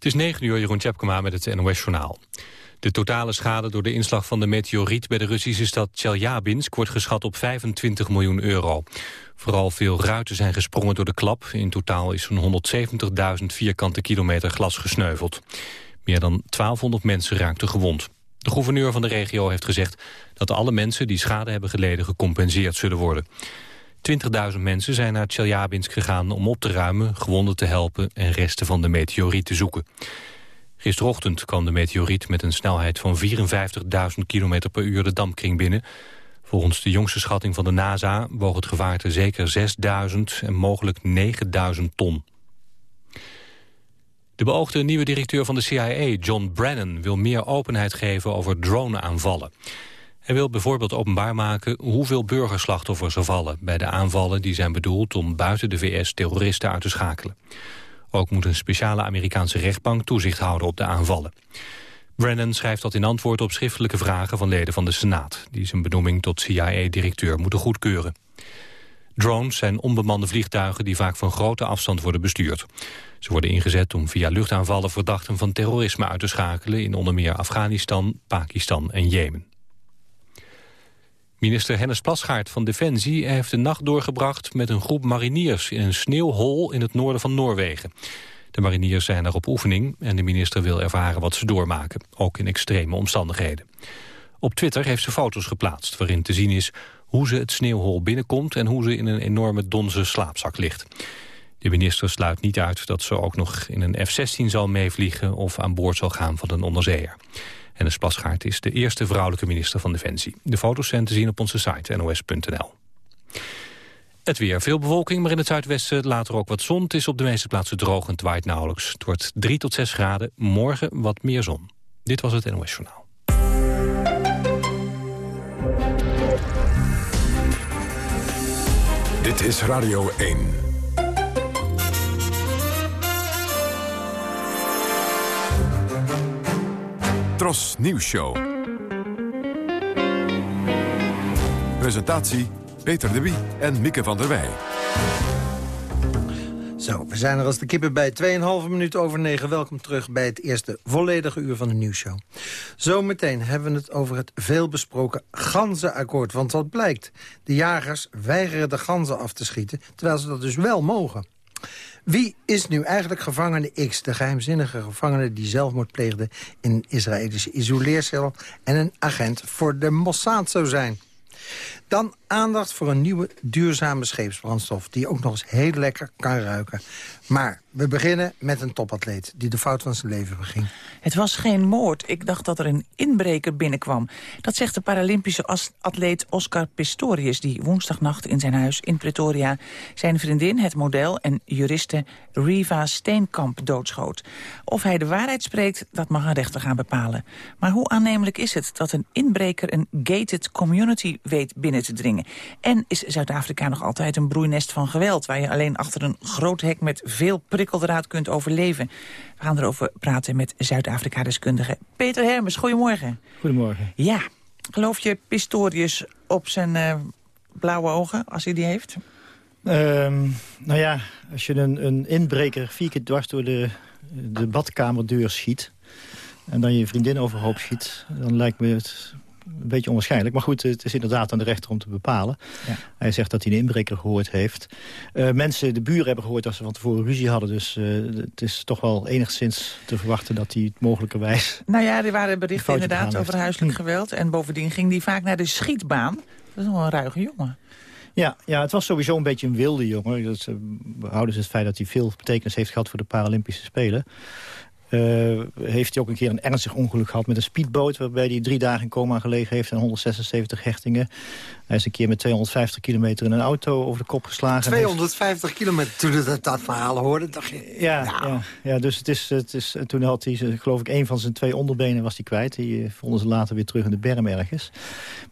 Het is 9 uur, Jeroen Tjepkema met het NOS-journaal. De totale schade door de inslag van de meteoriet bij de Russische stad Chelyabinsk wordt geschat op 25 miljoen euro. Vooral veel ruiten zijn gesprongen door de klap. In totaal is zo'n 170.000 vierkante kilometer glas gesneuveld. Meer dan 1200 mensen raakten gewond. De gouverneur van de regio heeft gezegd dat alle mensen die schade hebben geleden gecompenseerd zullen worden. 20.000 mensen zijn naar Chelyabinsk gegaan om op te ruimen, gewonden te helpen en resten van de meteoriet te zoeken. Gisterochtend kwam de meteoriet met een snelheid van 54.000 km per uur de dampkring binnen. Volgens de jongste schatting van de NASA woog het gevaarte zeker 6.000 en mogelijk 9.000 ton. De beoogde nieuwe directeur van de CIA, John Brennan, wil meer openheid geven over droneaanvallen. Hij wil bijvoorbeeld openbaar maken hoeveel burgerslachtoffers er vallen... bij de aanvallen die zijn bedoeld om buiten de VS terroristen uit te schakelen. Ook moet een speciale Amerikaanse rechtbank toezicht houden op de aanvallen. Brennan schrijft dat in antwoord op schriftelijke vragen van leden van de Senaat... die zijn benoeming tot CIA-directeur moeten goedkeuren. Drones zijn onbemande vliegtuigen die vaak van grote afstand worden bestuurd. Ze worden ingezet om via luchtaanvallen verdachten van terrorisme uit te schakelen... in onder meer Afghanistan, Pakistan en Jemen. Minister Hennis Plasgaard van Defensie heeft de nacht doorgebracht met een groep mariniers in een sneeuwhol in het noorden van Noorwegen. De mariniers zijn er op oefening en de minister wil ervaren wat ze doormaken, ook in extreme omstandigheden. Op Twitter heeft ze foto's geplaatst waarin te zien is hoe ze het sneeuwhol binnenkomt en hoe ze in een enorme donze slaapzak ligt. De minister sluit niet uit dat ze ook nog in een F-16 zal meevliegen of aan boord zal gaan van een onderzeeër. Hennis Plasgaard is de eerste vrouwelijke minister van Defensie. De foto's zijn te zien op onze site nos.nl. Het weer. Veel bewolking, maar in het zuidwesten later ook wat zon. Het is op de meeste plaatsen droog en het waait nauwelijks. Het wordt 3 tot 6 graden. Morgen wat meer zon. Dit was het NOS Journaal. Dit is Radio 1. Tros Nieuws Show. Presentatie Peter de Wie en Mieke van der Wij. Zo, we zijn er als de kippen bij 2,5 minuten over 9. Welkom terug bij het eerste volledige uur van de nieuwsshow. Zometeen hebben we het over het veelbesproken ganzenakkoord. Want wat blijkt, de jagers weigeren de ganzen af te schieten... terwijl ze dat dus wel mogen. Wie is nu eigenlijk gevangene X, de geheimzinnige gevangene... die zelfmoord pleegde in een Israëlische isoleercel... en een agent voor de Mossad zou zijn? Dan aandacht voor een nieuwe duurzame scheepsbrandstof... die ook nog eens heel lekker kan ruiken. Maar we beginnen met een topatleet die de fout van zijn leven beging. Het was geen moord. Ik dacht dat er een inbreker binnenkwam. Dat zegt de Paralympische atleet Oscar Pistorius... die woensdagnacht in zijn huis in Pretoria... zijn vriendin, het model en juriste Riva Steenkamp doodschoot. Of hij de waarheid spreekt, dat mag een rechter gaan bepalen. Maar hoe aannemelijk is het dat een inbreker... een gated community weet binnen te dringen? En is Zuid-Afrika nog altijd een broeinest van geweld... waar je alleen achter een groot hek met veel prikkeldraad kunt overleven. We gaan erover praten met Zuid-Afrika-deskundige Peter Hermes. Goedemorgen. Goedemorgen. Ja, geloof je Pistorius op zijn uh, blauwe ogen, als hij die heeft? Um, nou ja, als je een, een inbreker vier keer dwars door de, de badkamerdeur schiet... en dan je vriendin overhoop schiet... dan lijkt me het een beetje onwaarschijnlijk. Maar goed, het is inderdaad aan de rechter om te bepalen. Ja. Hij zegt dat hij een inbreker gehoord heeft. Uh, mensen, de buren hebben gehoord dat ze van tevoren ruzie hadden. Dus uh, het is toch wel enigszins te verwachten dat hij het mogelijkerwijs... Nou ja, er waren berichten inderdaad over huiselijk geweld. En bovendien ging hij vaak naar de schietbaan. Dat is wel een ruige jongen. Ja, ja, het was sowieso een beetje een wilde jongen. Dat, uh, behouden ze het feit dat hij veel betekenis heeft gehad voor de Paralympische Spelen. Uh, heeft hij ook een keer een ernstig ongeluk gehad met een speedboot... waarbij hij drie dagen in coma gelegen heeft en 176 hechtingen. Hij is een keer met 250 kilometer in een auto over de kop geslagen. 250 kilometer, toen je dat, dat verhaal hoorde, dacht je... Ja, nou. ja, ja, dus het is, het is, toen had hij, geloof ik, een van zijn twee onderbenen was hij kwijt. Die eh, vonden ze later weer terug in de berm ergens.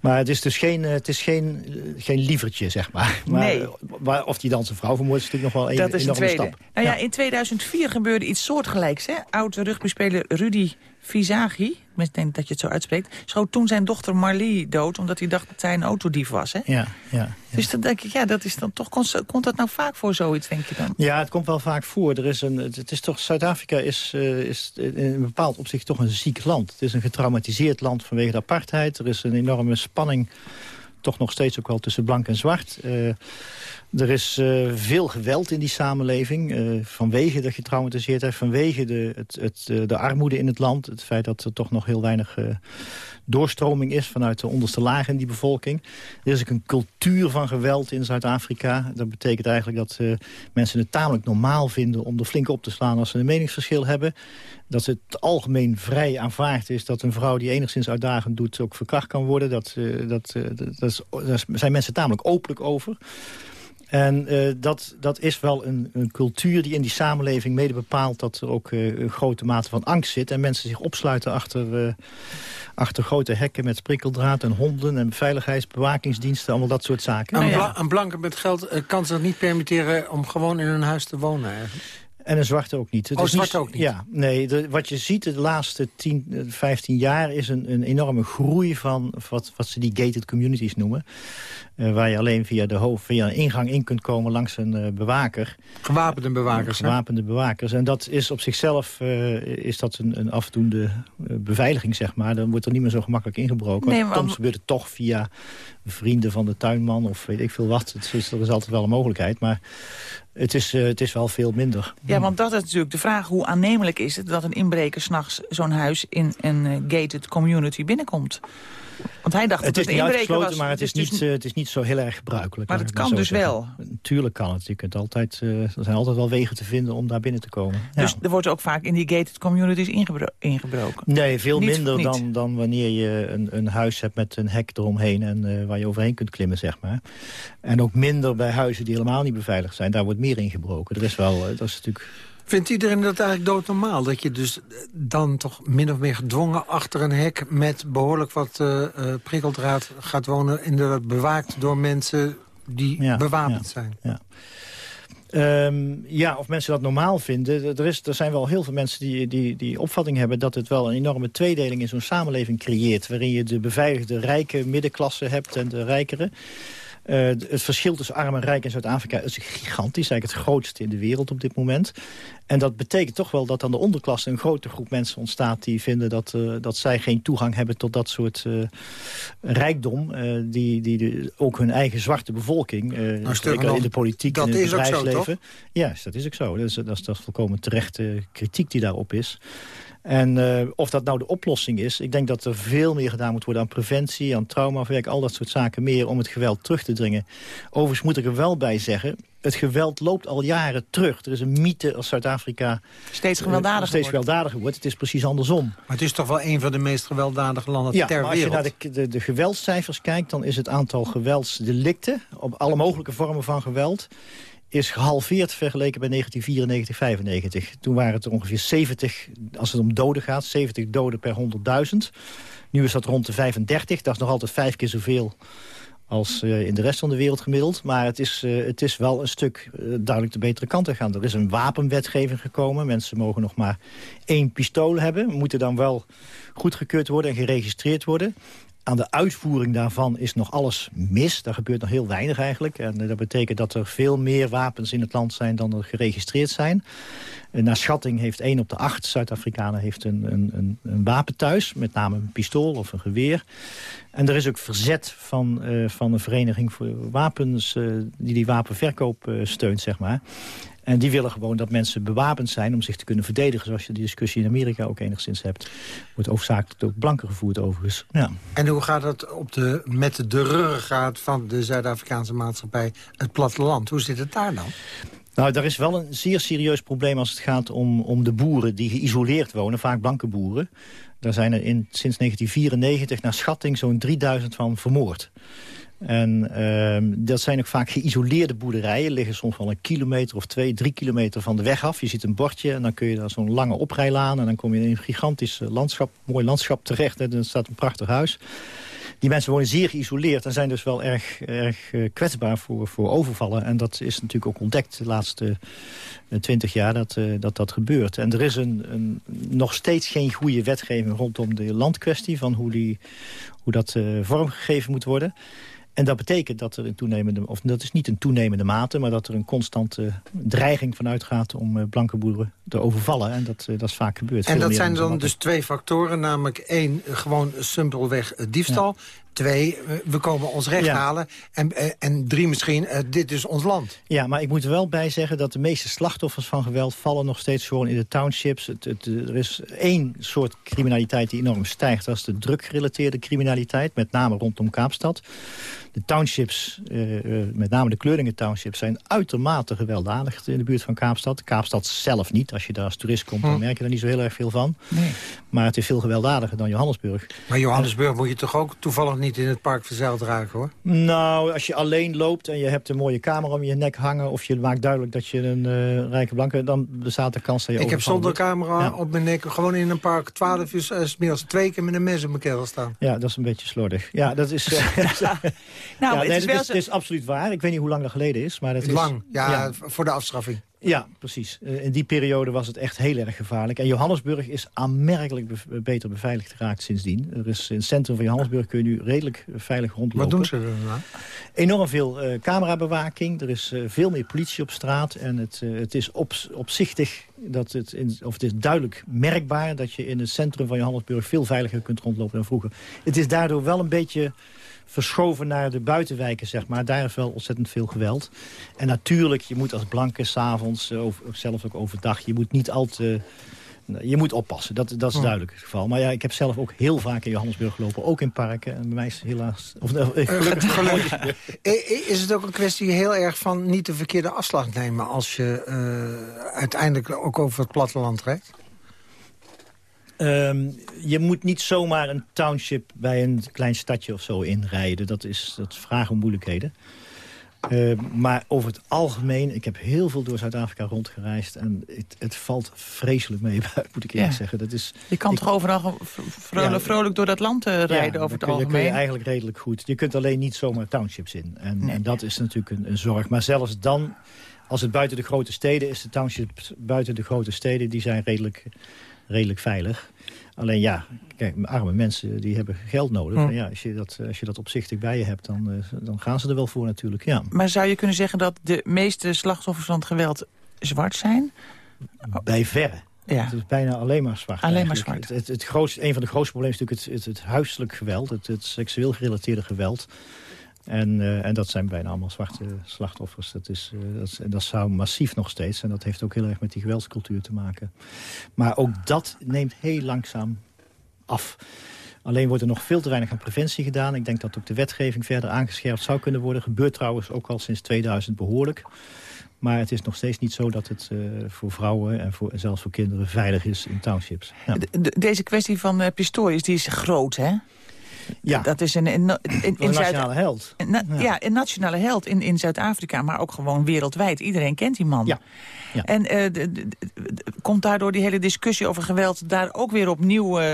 Maar het is dus geen, eh, het is geen, geen lievertje, zeg maar. maar nee. Of hij dan zijn vrouw vermoordt, is natuurlijk nog wel een dat is een tweede. stap. Nou ja, in 2004 gebeurde iets soortgelijks, hè? oud rugbyspeler Rudy Visagi, ik denk dat je het zo uitspreekt... schoot toen zijn dochter Marlie dood... omdat hij dacht dat zij een autodief was. Hè? Ja, ja, Dus dan denk ik, ja, dat is dan toch, komt dat nou vaak voor zoiets, denk je dan? Ja, het komt wel vaak voor. Er is een, het is toch, Zuid-Afrika is, uh, is in een bepaald opzicht toch een ziek land. Het is een getraumatiseerd land vanwege de apartheid. Er is een enorme spanning toch nog steeds ook wel tussen blank en zwart. Uh, er is uh, veel geweld in die samenleving. Uh, vanwege de getraumatiseerdheid, vanwege de, het, het, de armoede in het land. Het feit dat er toch nog heel weinig doorstroming is vanuit de onderste lagen in die bevolking. Er is ook een cultuur van geweld in Zuid-Afrika. Dat betekent eigenlijk dat mensen het tamelijk normaal vinden om er flink op te slaan als ze een meningsverschil hebben dat het algemeen vrij aanvaard is dat een vrouw die enigszins uitdagend doet ook verkracht kan worden. Dat, uh, dat, uh, dat, is, daar zijn mensen tamelijk openlijk over. En uh, dat, dat is wel een, een, cultuur die in die samenleving mede bepaalt... dat er ook uh, een grote mate van angst zit... en mensen zich opsluiten achter, uh, achter grote hekken met prikkeldraad en honden... en veiligheidsbewakingsdiensten, allemaal dat soort zaken. Een, bla een blanke met geld kan zich niet permitteren om gewoon in een huis te wonen eigenlijk. En een zwarte ook niet. Het oh, zwarte ook niet? Ja, nee. De, wat je ziet de laatste 10, 15 jaar is een, een enorme groei van wat, wat ze die gated communities noemen. Uh, waar je alleen via de hoofd, via een ingang in kunt komen langs een uh, bewaker. Gewapende bewakers. gewapende bewakers. En dat is op zichzelf uh, is dat een, een afdoende beveiliging, zeg maar. Dan wordt er niet meer zo gemakkelijk ingebroken. Nee, maar... Soms gebeurt het toch via vrienden van de tuinman of weet ik veel wat. Het is, er is altijd wel een mogelijkheid. Maar het is, uh, het is wel veel minder. Ja, want dat is natuurlijk de vraag. Hoe aannemelijk is het dat een inbreker s'nachts zo'n huis in een uh, gated community binnenkomt? Want hij dacht het dat het is niet uitgesloten, maar het is, dus niet, uh, het is niet zo heel erg gebruikelijk. Maar het kan dus zeggen. wel? Natuurlijk kan het. Je kunt altijd, uh, er zijn altijd wel wegen te vinden om daar binnen te komen. Dus ja. er wordt ook vaak in die gated communities ingebro ingebroken? Nee, veel niet, minder Dan, dan wanneer je een, een huis hebt met een hek eromheen... en uh, waar je overheen kunt klimmen, zeg maar. En ook minder bij huizen die helemaal niet beveiligd zijn. Daar wordt meer ingebroken. Er is wel, dat is natuurlijk Vindt iedereen dat eigenlijk doodnormaal? Dat je dus dan toch min of meer gedwongen achter een hek... met behoorlijk wat uh, uh, prikkeldraad gaat wonen... inderdaad bewaakt door mensen die ja, bewapend ja, zijn? Ja. Um, ja, of mensen dat normaal vinden. Er, is, er zijn wel heel veel mensen die, die, die opvatting hebben... dat het wel een enorme tweedeling in zo'n samenleving creëert... waarin je de beveiligde rijke middenklasse hebt en de rijkere. Uh, het verschil tussen arm en rijk in Zuid-Afrika is gigantisch. Eigenlijk het grootste in de wereld op dit moment. En dat betekent toch wel dat aan de onderklasse een grote groep mensen ontstaat... die vinden dat, uh, dat zij geen toegang hebben tot dat soort uh, rijkdom. die, die de, ook hun eigen zwarte bevolking, nou, in de politiek en in het bedrijfsleven... Ja, dat is ook zo. Dat is, dat is, dat is volkomen terechte kritiek die daarop is. En uh, of dat nou de oplossing is... ik denk dat er veel meer gedaan moet worden aan preventie... aan traumawerk, al dat soort zaken meer... om het geweld terug te dringen. Overigens moet ik er wel bij zeggen... het geweld loopt al jaren terug. Er is een mythe als Zuid-Afrika... Steeds gewelddadiger, uh, steeds gewelddadiger wordt. Het is precies andersom. Maar het is toch wel een van de meest gewelddadige landen ja, ter maar als wereld? je naar de, de, de geweldscijfers kijkt... dan is het aantal geweldsdelicten... op alle mogelijke vormen van geweld is gehalveerd vergeleken bij 1994, 95. Toen waren het er ongeveer 70, als het om doden gaat, 70 doden per 100.000. Nu is dat rond de 35. Dat is nog altijd vijf keer zoveel als uh, in de rest van de wereld gemiddeld. Maar het is, uh, het is wel een stuk uh, duidelijk de betere kant te gaan. Er is een wapenwetgeving gekomen. Mensen mogen nog maar één pistool hebben. Moeten dan wel goedgekeurd worden en geregistreerd worden. Aan de uitvoering daarvan is nog alles mis. Daar gebeurt nog heel weinig eigenlijk. En dat betekent dat er veel meer wapens in het land zijn dan er geregistreerd zijn. En naar schatting heeft 1 op de 8 Zuid-Afrikanen een, een, een, wapen thuis. Met name een pistool of een geweer. En er is ook verzet van, uh, van een vereniging voor wapens... Die die wapenverkoop steunt, zeg maar. En die willen gewoon dat mensen bewapend zijn om zich te kunnen verdedigen. Zoals je die discussie in Amerika ook enigszins hebt. Wordt overzakelijk ook blanken gevoerd overigens. Ja. En hoe gaat het op de, met de ruggengraat van de Zuid-Afrikaanse maatschappij, het platteland? Hoe zit het daar dan? Nou, daar is wel een zeer serieus probleem als het gaat om, om de boeren die geïsoleerd wonen. Vaak blanke boeren. Daar zijn er in, sinds 1994 naar schatting zo'n 3000 van vermoord. En uh, dat zijn ook vaak geïsoleerde boerderijen. Liggen soms wel een kilometer of twee, drie kilometer van de weg af. Je ziet een bordje en dan kun je daar zo'n lange oprijlaan... en dan kom je in een gigantisch landschap, mooi landschap terecht. En er staat een prachtig huis. die mensen wonen zeer geïsoleerd... en zijn dus wel erg, erg kwetsbaar voor, voor overvallen. En dat is natuurlijk ook ontdekt de laatste twintig jaar dat, dat dat gebeurt. En er is een, een, nog steeds geen goede wetgeving rondom de landkwestie... van hoe, die, hoe dat vormgegeven moet worden... En dat betekent dat er een toenemende, of dat is niet een toenemende mate... maar dat er een constante dreiging vanuit gaat om eh, blanke boeren te overvallen. En dat, eh, dat is vaak gebeurd. En dat zijn dan dus twee factoren, namelijk één, gewoon simpelweg diefstal... Twee, we komen ons recht halen. En, eh, en drie misschien, eh, dit is ons land. Ja, maar ik moet er wel bij zeggen dat de meeste slachtoffers van geweld... vallen nog steeds gewoon in de townships. Het, het, er is één soort criminaliteit die enorm stijgt. Dat is de druggerelateerde criminaliteit, met name rondom Kaapstad. De townships, eh, met name de Kleuringen townships... zijn uitermate gewelddadig in de buurt van Kaapstad. Kaapstad zelf niet. Als je daar als toerist komt, dan hm. merk je er niet zo heel erg veel van. Nee. Maar het is veel gewelddadiger dan Johannesburg. Maar Johannesburg moet je toch ook toevallig niet in het park verzeild raken, hoor? Nou, als je alleen loopt en je hebt een mooie camera om je nek hangen... of je maakt duidelijk dat je een uh, rijke blanke... dan bestaat de kans dat je Ik heb zonder camera op mijn nek gewoon in een park... twaalf uur, uh, twee keer met een mes op mijn kerel staan. Ja, dat is een beetje slordig. Ja, dat is... Nou, het, is wel het, is, het is absoluut waar. Ik weet niet hoe lang dat geleden is. Maar dat is, lang, ja, voor de afstraffing. Ja, precies. Eh, in die periode was het echt heel erg gevaarlijk. En Johannesburg is aanmerkelijk beter beveiligd geraakt sindsdien. Er is in het centrum van Johannesburg kun je nu redelijk veilig rondlopen. Wat doen ze dan? Nou? Enorm veel uh, camerabewaking. Er is uh, veel meer politie op straat. En het, het is op, opzichtig, dat het in, of het is duidelijk merkbaar... dat je in het centrum van Johannesburg veel veiliger kunt rondlopen dan vroeger. Het is daardoor wel een beetje verschoven naar de buitenwijken, zeg maar. Daar is wel ontzettend veel geweld. En natuurlijk, je moet als blanke s'avonds, uh, zelfs ook overdag... je moet niet al te... Je moet oppassen, dat, dat is hm. duidelijk het geval. Maar ja, ik heb zelf ook heel vaak in Johannesburg gelopen. Ook in parken. En bij mij is helaas... Of, uh, gelukkig. is het ook een kwestie heel erg van niet de verkeerde afslag nemen... als je uiteindelijk ook over het platteland rijdt? Um, je moet niet zomaar een township bij een klein stadje of zo inrijden. Dat, is, dat vragen om moeilijkheden. Uh, maar over het algemeen, ik heb heel veel door Zuid-Afrika rondgereisd... en het, het, valt vreselijk mee, moet ik eerlijk zeggen. Dat is, je kan toch overal vrolijk, vrolijk door dat land uh, rijden over het kun, algemeen? kun je eigenlijk redelijk goed. Je kunt alleen niet zomaar townships in. En, en dat is natuurlijk een, een zorg. Maar zelfs dan, als het buiten de grote steden is... de townships buiten de grote steden, die zijn redelijk redelijk veilig. Alleen ja, kijk, arme mensen die hebben geld nodig. Ja, als, je dat, als je dat opzichtig bij je hebt, dan, eh, dan gaan ze er wel voor natuurlijk. Ja. Maar zou je kunnen zeggen dat de meeste slachtoffers van het geweld zwart zijn? Bij verre. Ja. Het is bijna alleen maar zwart. Alleen maar zwart. Het, het, grootste, een van de grootste problemen is natuurlijk het, het, het huiselijk geweld. Het, het seksueel gerelateerde geweld. En, uh, en dat zijn bijna allemaal zwarte slachtoffers. Dat, is, uh, dat, dat zou massief nog steeds. En dat heeft ook heel erg met die geweldscultuur te maken. Maar ook dat neemt heel langzaam af. Alleen wordt er nog veel te weinig aan preventie gedaan. Ik denk dat ook de wetgeving verder aangescherpt zou kunnen worden. Gebeurt trouwens ook al sinds 2000 behoorlijk. Maar het is nog steeds niet zo dat het uh, voor vrouwen en, voor, zelfs voor kinderen veilig is in townships. Ja. De, deze kwestie van uh, die is groot, hè? Ja. Dat is een, in, in, een nationale held. ja. een nationale held in, in Zuid-Afrika, maar ook gewoon wereldwijd. Iedereen kent die man. Ja. Ja. En uh, komt daardoor die hele discussie over geweld daar ook weer opnieuw uh,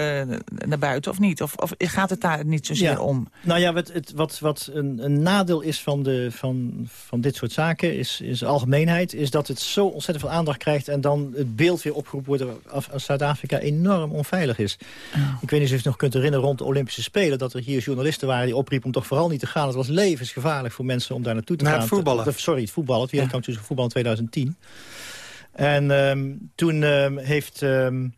naar buiten, of niet? Of, of, gaat het daar niet zozeer ja. om? Nou ja, wat, het, wat, wat een, een, nadeel is van, de, van, van dit soort zaken, is, is algemeenheid, is dat het zo ontzettend veel aandacht krijgt en dan het beeld weer opgeroepen wordt als Zuid-Afrika enorm onveilig is. Oh. Ik weet niet of je het nog kunt herinneren rond de Olympische Spelen, dat er hier journalisten waren die opriepen om toch vooral niet te gaan. Het was levensgevaarlijk voor mensen om daar naartoe te Naar gaan. Het voetballen. sorry, het voetballen. Het wereldkampioenschap ja. voetbal in 2010. En um, toen um, heeft... Um,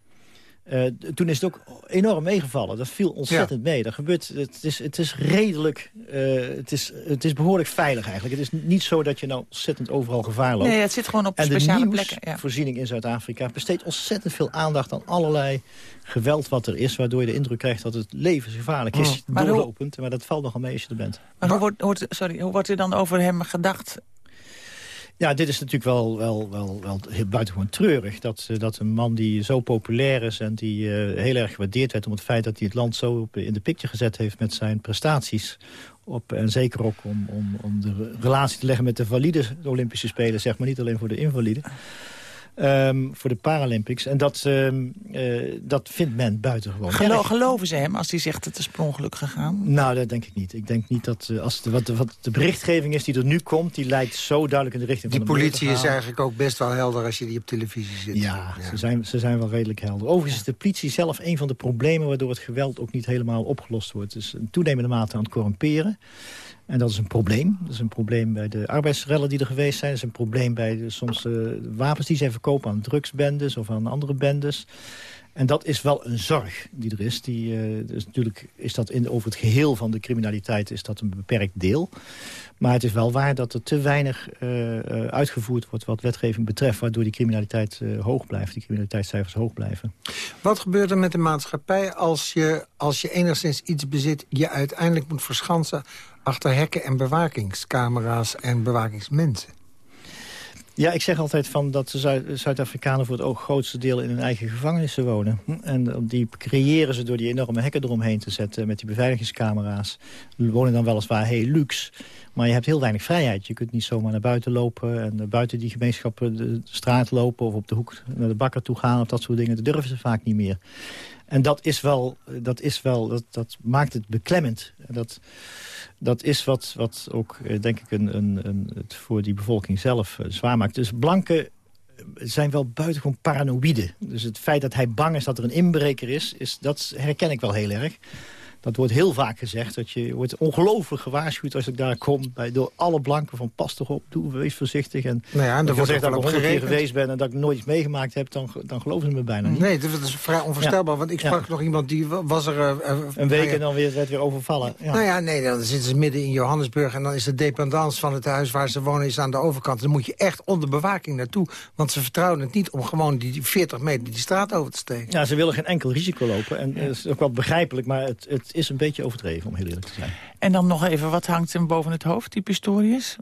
uh, toen is het ook enorm meegevallen. Dat viel ontzettend ja. mee. Dat gebeurt, het, is, het is redelijk, uh, het, is, het is behoorlijk veilig eigenlijk. Het is niet zo dat je nou ontzettend overal gevaar loopt. Nee, het zit gewoon op en speciale plekken. En de voorziening in Zuid-Afrika besteedt ontzettend veel aandacht aan allerlei geweld wat er is. Waardoor je de indruk krijgt dat het levensgevaarlijk is. Oh. Doorlopend, maar, maar dat valt nogal mee als je er bent. Maar hoe wordt, wordt, sorry, hoe wordt er dan over hem gedacht ja, dit is natuurlijk wel, wel, wel, wel buitengewoon treurig. Dat, dat een man die zo populair is en die uh, heel erg gewaardeerd werd... om het feit dat hij het land zo op, in de picture gezet heeft met zijn prestaties. Op, en zeker ook om, om, om de relatie te leggen met de valide Olympische Spelen. Zeg maar niet alleen voor de invalide. Ehm, voor de Paralympics. En dat, ehm, eh, dat vindt men buitengewoon Gelo geloven ze hem als hij zegt het is per ongeluk gegaan? Nou, dat denk ik niet. Ik denk niet dat eh, als de, wat, de, wat de berichtgeving is die er nu komt... die lijkt zo duidelijk in de richting Die van de politie is eigenlijk ook best wel helder als je die op televisie zit. Ja, Ze, zijn, ze zijn wel redelijk helder. Overigens is de politie zelf een van de problemen... waardoor het geweld ook niet helemaal opgelost wordt. Dus een toenemende mate aan het corrumperen. En dat is een probleem. Dat is een probleem bij de arbeidsrellen die er geweest zijn. Dat is een probleem bij de, soms wapens die zij verkopen aan drugsbendes... of aan andere bendes. En dat is wel een zorg die er is. Die, dus natuurlijk is dat in, over het geheel van de criminaliteit is dat een beperkt deel. Maar het is wel waar dat er te weinig eh, eh, uitgevoerd wordt wat wetgeving betreft... waardoor die criminaliteit hoog blijft, die criminaliteitscijfers hoog blijven. Wat gebeurt er met de maatschappij als je, als je enigszins iets bezit... je uiteindelijk moet verschansen achter hekken en bewakingscamera's en bewakingsmensen? Ja, ik zeg altijd van dat de Zuid- Zuid-Afrikanen voor het ook grootste deel in hun eigen gevangenissen wonen. Hm, En die creëren ze door die enorme hekken eromheen te zetten met die beveiligingscamera's. Die wonen dan weliswaar heel luxe, maar je hebt heel weinig vrijheid. Je kunt niet zomaar naar buiten lopen en eh, buiten die gemeenschappen de straat lopen... of op de hoek naar de bakker toe gaan of dat soort dingen. Dat durven ze vaak niet meer. En dat is wel, dat, is wel, dat, dat maakt het beklemmend. En Dat, dat is wat, wat ook, eh, denk ik, een, een, een, het voor die bevolking zelf eh, zwaar maakt. Dus blanken zijn wel buitengewoon paranoïde. Dus het feit dat hij bang is dat er een inbreker is, is dat herken ik wel heel erg. Dat wordt heel vaak gezegd. Dat je wordt ongelooflijk gewaarschuwd als ik daar kom. Bij, door alle blanken van pas toch op, doe, wees voorzichtig. En Nou ja, en ik wordt dat ik honderd keer geweest ben en dat ik nooit iets meegemaakt heb... dan, dan geloven ze me bijna niet. Nee, dat is vrij onvoorstelbaar. Want ik Ja. sprak nog iemand die wa- was er... eh, eh, Een week nou en dan weer, werd weer overvallen. Ja. Nou ja, nee, dan zitten ze midden in Johannesburg... en dan is de dependance van het huis waar ze wonen is aan de overkant. Dan moet je echt onder bewaking naartoe. Want ze vertrouwen het niet om gewoon die 40 meter die straat over te steken. Ja, ze willen geen enkel risico lopen. En dat is ook wel begrijpelijk, maar het, het is een beetje overdreven, om heel eerlijk te zijn. En dan nog even, wat hangt hem boven het hoofd, die Pistorius?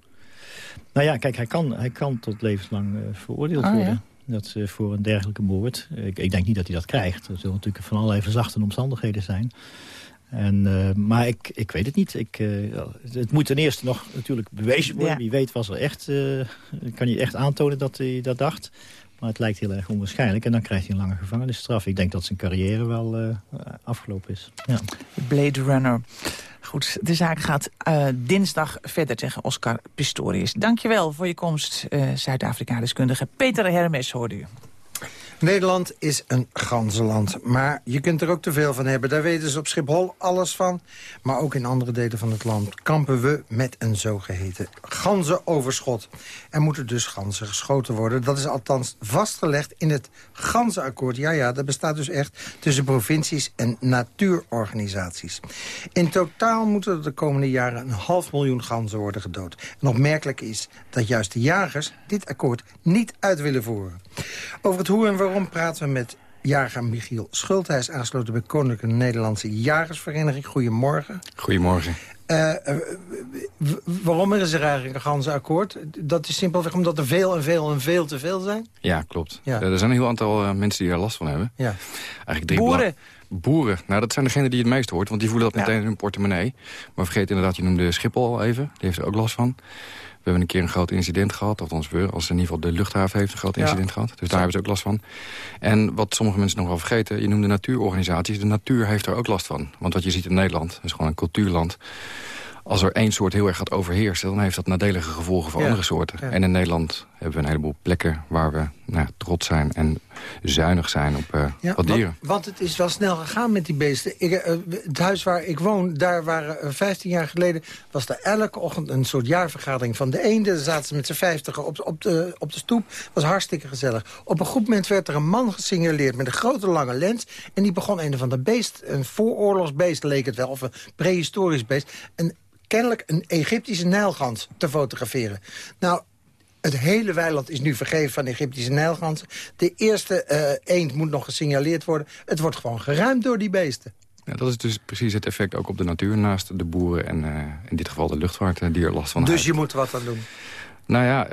Nou ja, kijk, hij kan, hij kan tot levenslang eh, veroordeeld Oh, ja. worden. Dat eh, voor een dergelijke moord. Ik, ik denk niet dat hij dat krijgt. Er zullen natuurlijk van allerlei verzachtende omstandigheden zijn. En, eh, maar ik, ik weet het niet. Ik, het moet ten eerste nog natuurlijk bewezen worden. Ja. Wie weet was er echt, eh, kan hij echt aantonen dat hij dat dacht. Maar het lijkt heel erg onwaarschijnlijk. En dan krijgt hij een lange gevangenisstraf. Ik denk dat zijn carrière wel eh, afgelopen is. Ja. Blade Runner. Goed, de zaak gaat eh, dinsdag verder tegen Oscar Pistorius. Dankjewel voor je komst, eh, Zuid-Afrika-deskundige Peter Hermes, hoorde u. Nederland is een ganzenland, maar je kunt er ook te veel van hebben. Daar weten ze op Schiphol alles van. Maar ook in andere delen van het land kampen we met een zogeheten ganzenoverschot. Er moeten dus ganzen geschoten worden. Dat is althans vastgelegd in het ganzenakkoord. Ja, ja, dat bestaat dus echt tussen provincies en natuurorganisaties. In totaal moeten er de komende jaren een half miljoen ganzen worden gedood. En opmerkelijk is dat juist de jagers dit akkoord niet uit willen voeren. Over het hoe en waarom praten we met jager Michiel Schult. Hij is aangesloten bij Koninklijke Nederlandse Jagersvereniging. Goedemorgen. Goedemorgen. Eh, eh, waarom is er eigenlijk een ganzenakkoord? Dat is simpelweg omdat er veel en veel en veel te veel zijn? Ja, klopt. Ja. Eh, Er zijn een heel aantal mensen die er last van hebben. Ja. Eigenlijk drie Boeren. Boeren. Nou, dat zijn degenen die het meest hoort, want die voelen dat Ja. meteen in hun portemonnee. Maar vergeet inderdaad, je noemde Schiphol al even. Die heeft er ook last van. We hebben een keer een groot incident gehad. Althans, we, als in ieder geval de luchthaven heeft een groot Ja. incident gehad. Dus daar hebben ze ook last van. En wat sommige mensen nog wel vergeten, je noemde natuurorganisaties. De natuur heeft er ook last van. Want wat je ziet in Nederland, dat is gewoon een cultuurland. Als er één soort heel erg gaat overheersen... dan heeft dat nadelige gevolgen voor Ja. andere soorten. Ja. En in Nederland hebben we een heleboel plekken... waar we nou, trots zijn en zuinig zijn op eh, Ja, wat dieren. Want, want het is wel snel gegaan met die beesten. Ik, eh, het huis waar ik woon, daar waren eh, 15 jaar geleden... was er elke ochtend een soort jaarvergadering van de eenden. Daar zaten ze met z'n vijftigen op, op, de, op de stoep. was hartstikke gezellig. Op een goed moment werd er een man gesignaleerd met een grote lange lens. En die begon een of ander beest, een vooroorlogsbeest leek het wel... of een prehistorisch beest. En kennelijk een Egyptische nijlgans te fotograferen. Nou, het hele weiland is nu vergeven van Egyptische nijlganzen. De eerste eh, eend moet nog gesignaleerd worden. Het wordt gewoon geruimd door die beesten. Ja, dat is dus precies het effect ook op de natuur... naast de boeren en eh, in dit geval de luchtvaart eh, die er last van dus heeft. je moet er wat aan doen. Nou ja,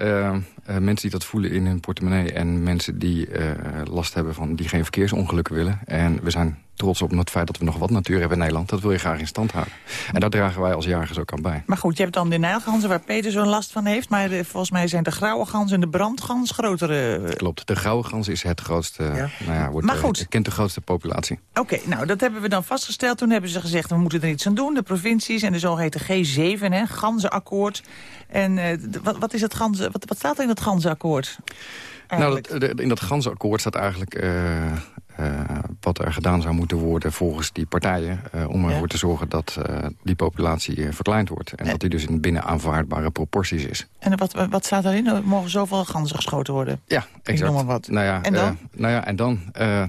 eh, mensen die dat voelen in hun portemonnee... en mensen die eh, last hebben van die geen verkeersongelukken willen. En we zijn trots op het feit dat we nog wat natuur hebben in Nederland. Dat wil je graag in stand houden. En daar dragen wij als jagers ook aan bij. Maar goed, je hebt dan de nijlganzen waar Peter zo'n last van heeft. Maar volgens mij zijn de grauwe gans en de brandgans grotere... Klopt, de grauwe gans is het grootste... Ja. Nou ja, wordt, maar goed. kent de grootste populatie. Oké, nou dat hebben we dan vastgesteld. Toen hebben ze gezegd, we moeten er iets aan doen. De provincies en de zogeheten G7, hè, ganzenakkoord. En uh, wat, wat, is het ganzen, wat, wat staat er in het ganzenakkoord? Nou, dat, in dat ganzenakkoord staat eigenlijk uh, wat er gedaan zou moeten worden volgens die partijen... Uh, om ervoor te zorgen dat die populatie verkleind wordt. En dat die dus in binnen aanvaardbare proporties is. En wat, wat staat daarin? Er mogen zoveel ganzen geschoten worden? Ja, exact. Ik noem maar wat. Nou ja, en dan? nou ja, en dan?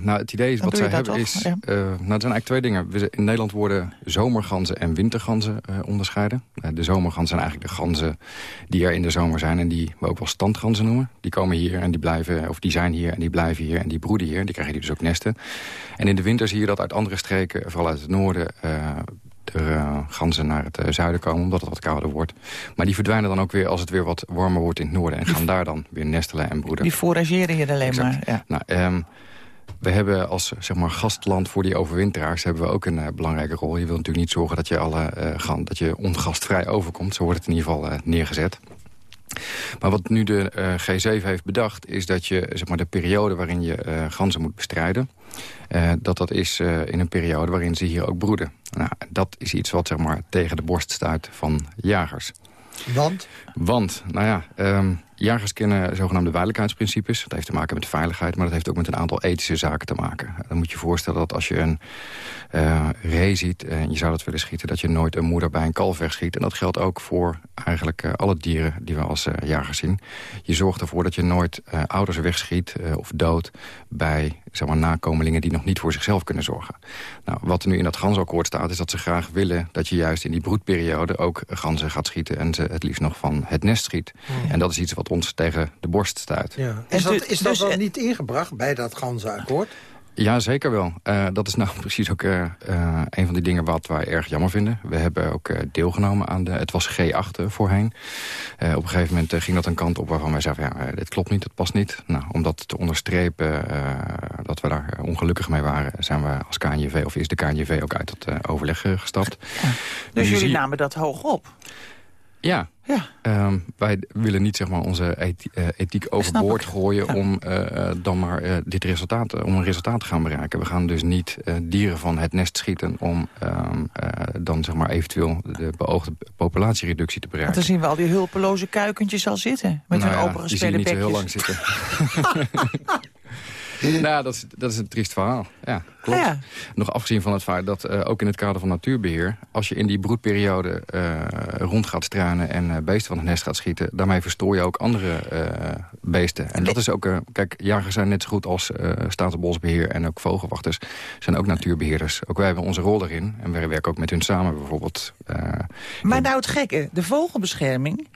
nou, het idee is, wat zij hebben is... Ja. nou, er zijn eigenlijk twee dingen. In Nederland worden zomerganzen en winterganzen onderscheiden. de zomerganzen zijn eigenlijk de ganzen die er in de zomer zijn... en die we ook wel standganzen noemen. Die komen hier en die blijven, of die zijn hier en die blijven hier en die broeden hier. Die krijgen die dus ook En in de winter zie je dat uit andere streken, vooral uit het noorden... Uh, er uh, ganzen naar het uh, zuiden komen, omdat het wat kouder wordt. Maar die verdwijnen dan ook weer als het weer wat warmer wordt in het noorden... en gaan daar dan weer nestelen en broeden. Die forageren hier alleen exact. maar. Ja. Nou, um, we hebben als zeg maar, gastland voor die overwinteraars hebben we ook een uh, belangrijke rol. Je wilt natuurlijk niet zorgen dat je, alle, uh, dat je ongastvrij overkomt. Zo wordt het in ieder geval uh, neergezet. Maar wat nu de uh, G7 heeft bedacht... is dat je zeg maar, de periode waarin je uh, ganzen moet bestrijden... Uh, dat dat is in een periode waarin ze hier ook broeden. Nou, dat is iets wat zeg maar, tegen de borst stuit van jagers. Want? Want, nou ja, um, jagers kennen zogenaamde veiligheidsprincipes. Dat heeft te maken met veiligheid, maar dat heeft ook met een aantal ethische zaken te maken. Dan moet je voorstellen dat als je een uh, ree ziet en je zou dat willen schieten... dat je nooit een moeder bij een kalf wegschiet. En dat geldt ook voor eigenlijk uh, alle dieren die we als uh, jagers zien. Je zorgt ervoor dat je nooit ouders wegschiet of dood... bij zeg maar, nakomelingen die nog niet voor zichzelf kunnen zorgen. Nou, wat er nu in dat ganzenakkoord staat... is dat ze graag willen dat je juist in die broedperiode... ook ganzen gaat schieten en ze het liefst nog van het nest schiet. En dat is iets wat ons tegen de borst stuit. Ja. Is dat, is dat dus, dan niet ingebracht bij dat ganzenakkoord? Ja, zeker wel. Uh, dat is nou precies ook uh, uh, een van die dingen wat wij erg jammer vinden. We hebben ook deelgenomen aan de... Het was G8 voorheen. op een gegeven moment ging dat een kant op waarvan wij zeiden... ja, dit klopt niet, het past niet. Nou, om dat te onderstrepen dat we daar ongelukkig mee waren... zijn we als KNJV, of is de KNJV ook uit het overleg gestapt. Ja. Dus jullie zie... namen dat hoog op? Ja. ja. Um, wij willen niet zeg maar, onze uh, ethiek overboord gooien... Ja. om uh, dan maar uh, dit resultaat, om een resultaat te gaan bereiken. We gaan dus niet dieren van het nest schieten... om um, dan zeg maar, eventueel de beoogde populatiereductie te bereiken. Want dan zien we al die hulpeloze kuikentjes al zitten. Met nou hun open gesperde bekjes. Die zie je niet zo heel lang zitten. nou, dat is, dat is een triest verhaal. Ja, klopt. Ja. Nog afgezien van het feit dat uh, ook in het kader van natuurbeheer... als je in die broedperiode uh, rond gaat struinen en uh, beesten van het nest gaat schieten... daarmee verstoor je ook andere beesten. En dat is ook... kijk, jagers zijn net zo goed als staatsbosbeheer en ook vogelwachters... zijn ook natuurbeheerders. Ook wij hebben onze rol erin. En wij werken ook met hun samen bijvoorbeeld. maar nou het gekke, de vogelbescherming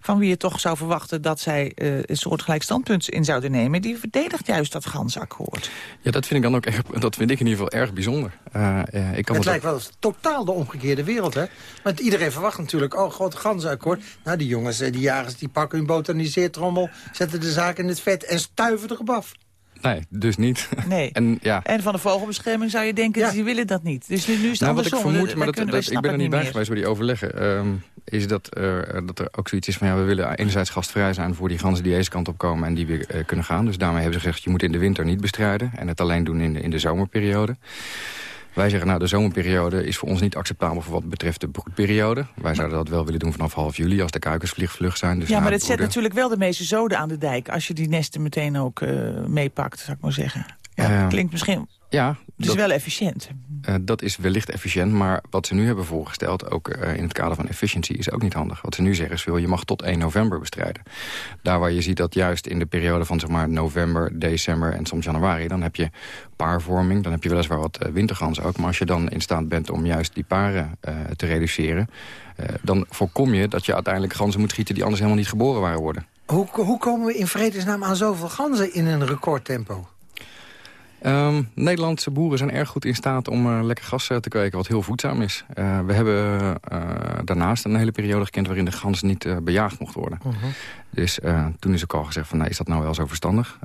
van wie je toch zou verwachten dat zij uh, een soortgelijk standpunt in zouden nemen... die verdedigt juist dat gansakkoord. Ja, dat vind ik dan ook erg, dat vind ik in ieder geval erg bijzonder. Uh, uh, ik kan het lijkt wel eens totaal de omgekeerde wereld, hè? Want iedereen verwacht natuurlijk, oh, groot gansakkoord. Nou, die jongens, die jagers, die pakken hun botaniseertrommel... zetten de zaak in het vet en stuiven erop af. Nee, dus niet. Nee. en, ja. en van de vogelbescherming zou je denken, ja. die willen dat niet. Dus nu, nu is het nou, wat ik vermoed, maar dat, dat, ik ben er niet bij geweest bij die overleggen... Um, is dat, uh, dat er ook zoiets is van... ja, we willen enerzijds gastvrij zijn voor die ganzen die deze kant op komen... en die weer uh, kunnen gaan. Dus daarmee hebben ze gezegd, je moet in de winter niet bestrijden... en het alleen doen in de, in de zomerperiode. Wij zeggen, nou, de zomerperiode is voor ons niet acceptabel voor wat betreft de broedperiode. Wij zouden dat wel willen doen vanaf half juli, als de kuikens vliegvlug zijn. Dus ja, maar het zet natuurlijk wel de meeste zoden aan de dijk... als je die nesten meteen ook uh, meepakt, zou ik maar zeggen. Ja, uh, klinkt misschien... Ja, het is wel efficiënt. Uh, dat is wellicht efficiënt, maar wat ze nu hebben voorgesteld... ook uh, in het kader van efficiëntie, is ook niet handig. Wat ze nu zeggen is, veel, je mag tot 1 november bestrijden. Daar waar je ziet dat juist in de periode van zeg maar, november, december en soms januari... dan heb je paarvorming, dan heb je weliswaar wat uh, winterganzen ook... maar als je dan in staat bent om juist die paren te reduceren... dan voorkom je dat je uiteindelijk ganzen moet schieten... die anders helemaal niet geboren waren worden. Hoe, hoe komen we in vredesnaam aan zoveel ganzen in een recordtempo? Um, Nederlandse boeren zijn erg goed in staat om uh, lekker gas uh, te kweken, wat heel voedzaam is. Uh, we hebben daarnaast een hele periode gekend waarin de gans niet bejaagd mocht worden. -huh. Dus toen is ook al gezegd van, nee, is dat nou wel zo verstandig?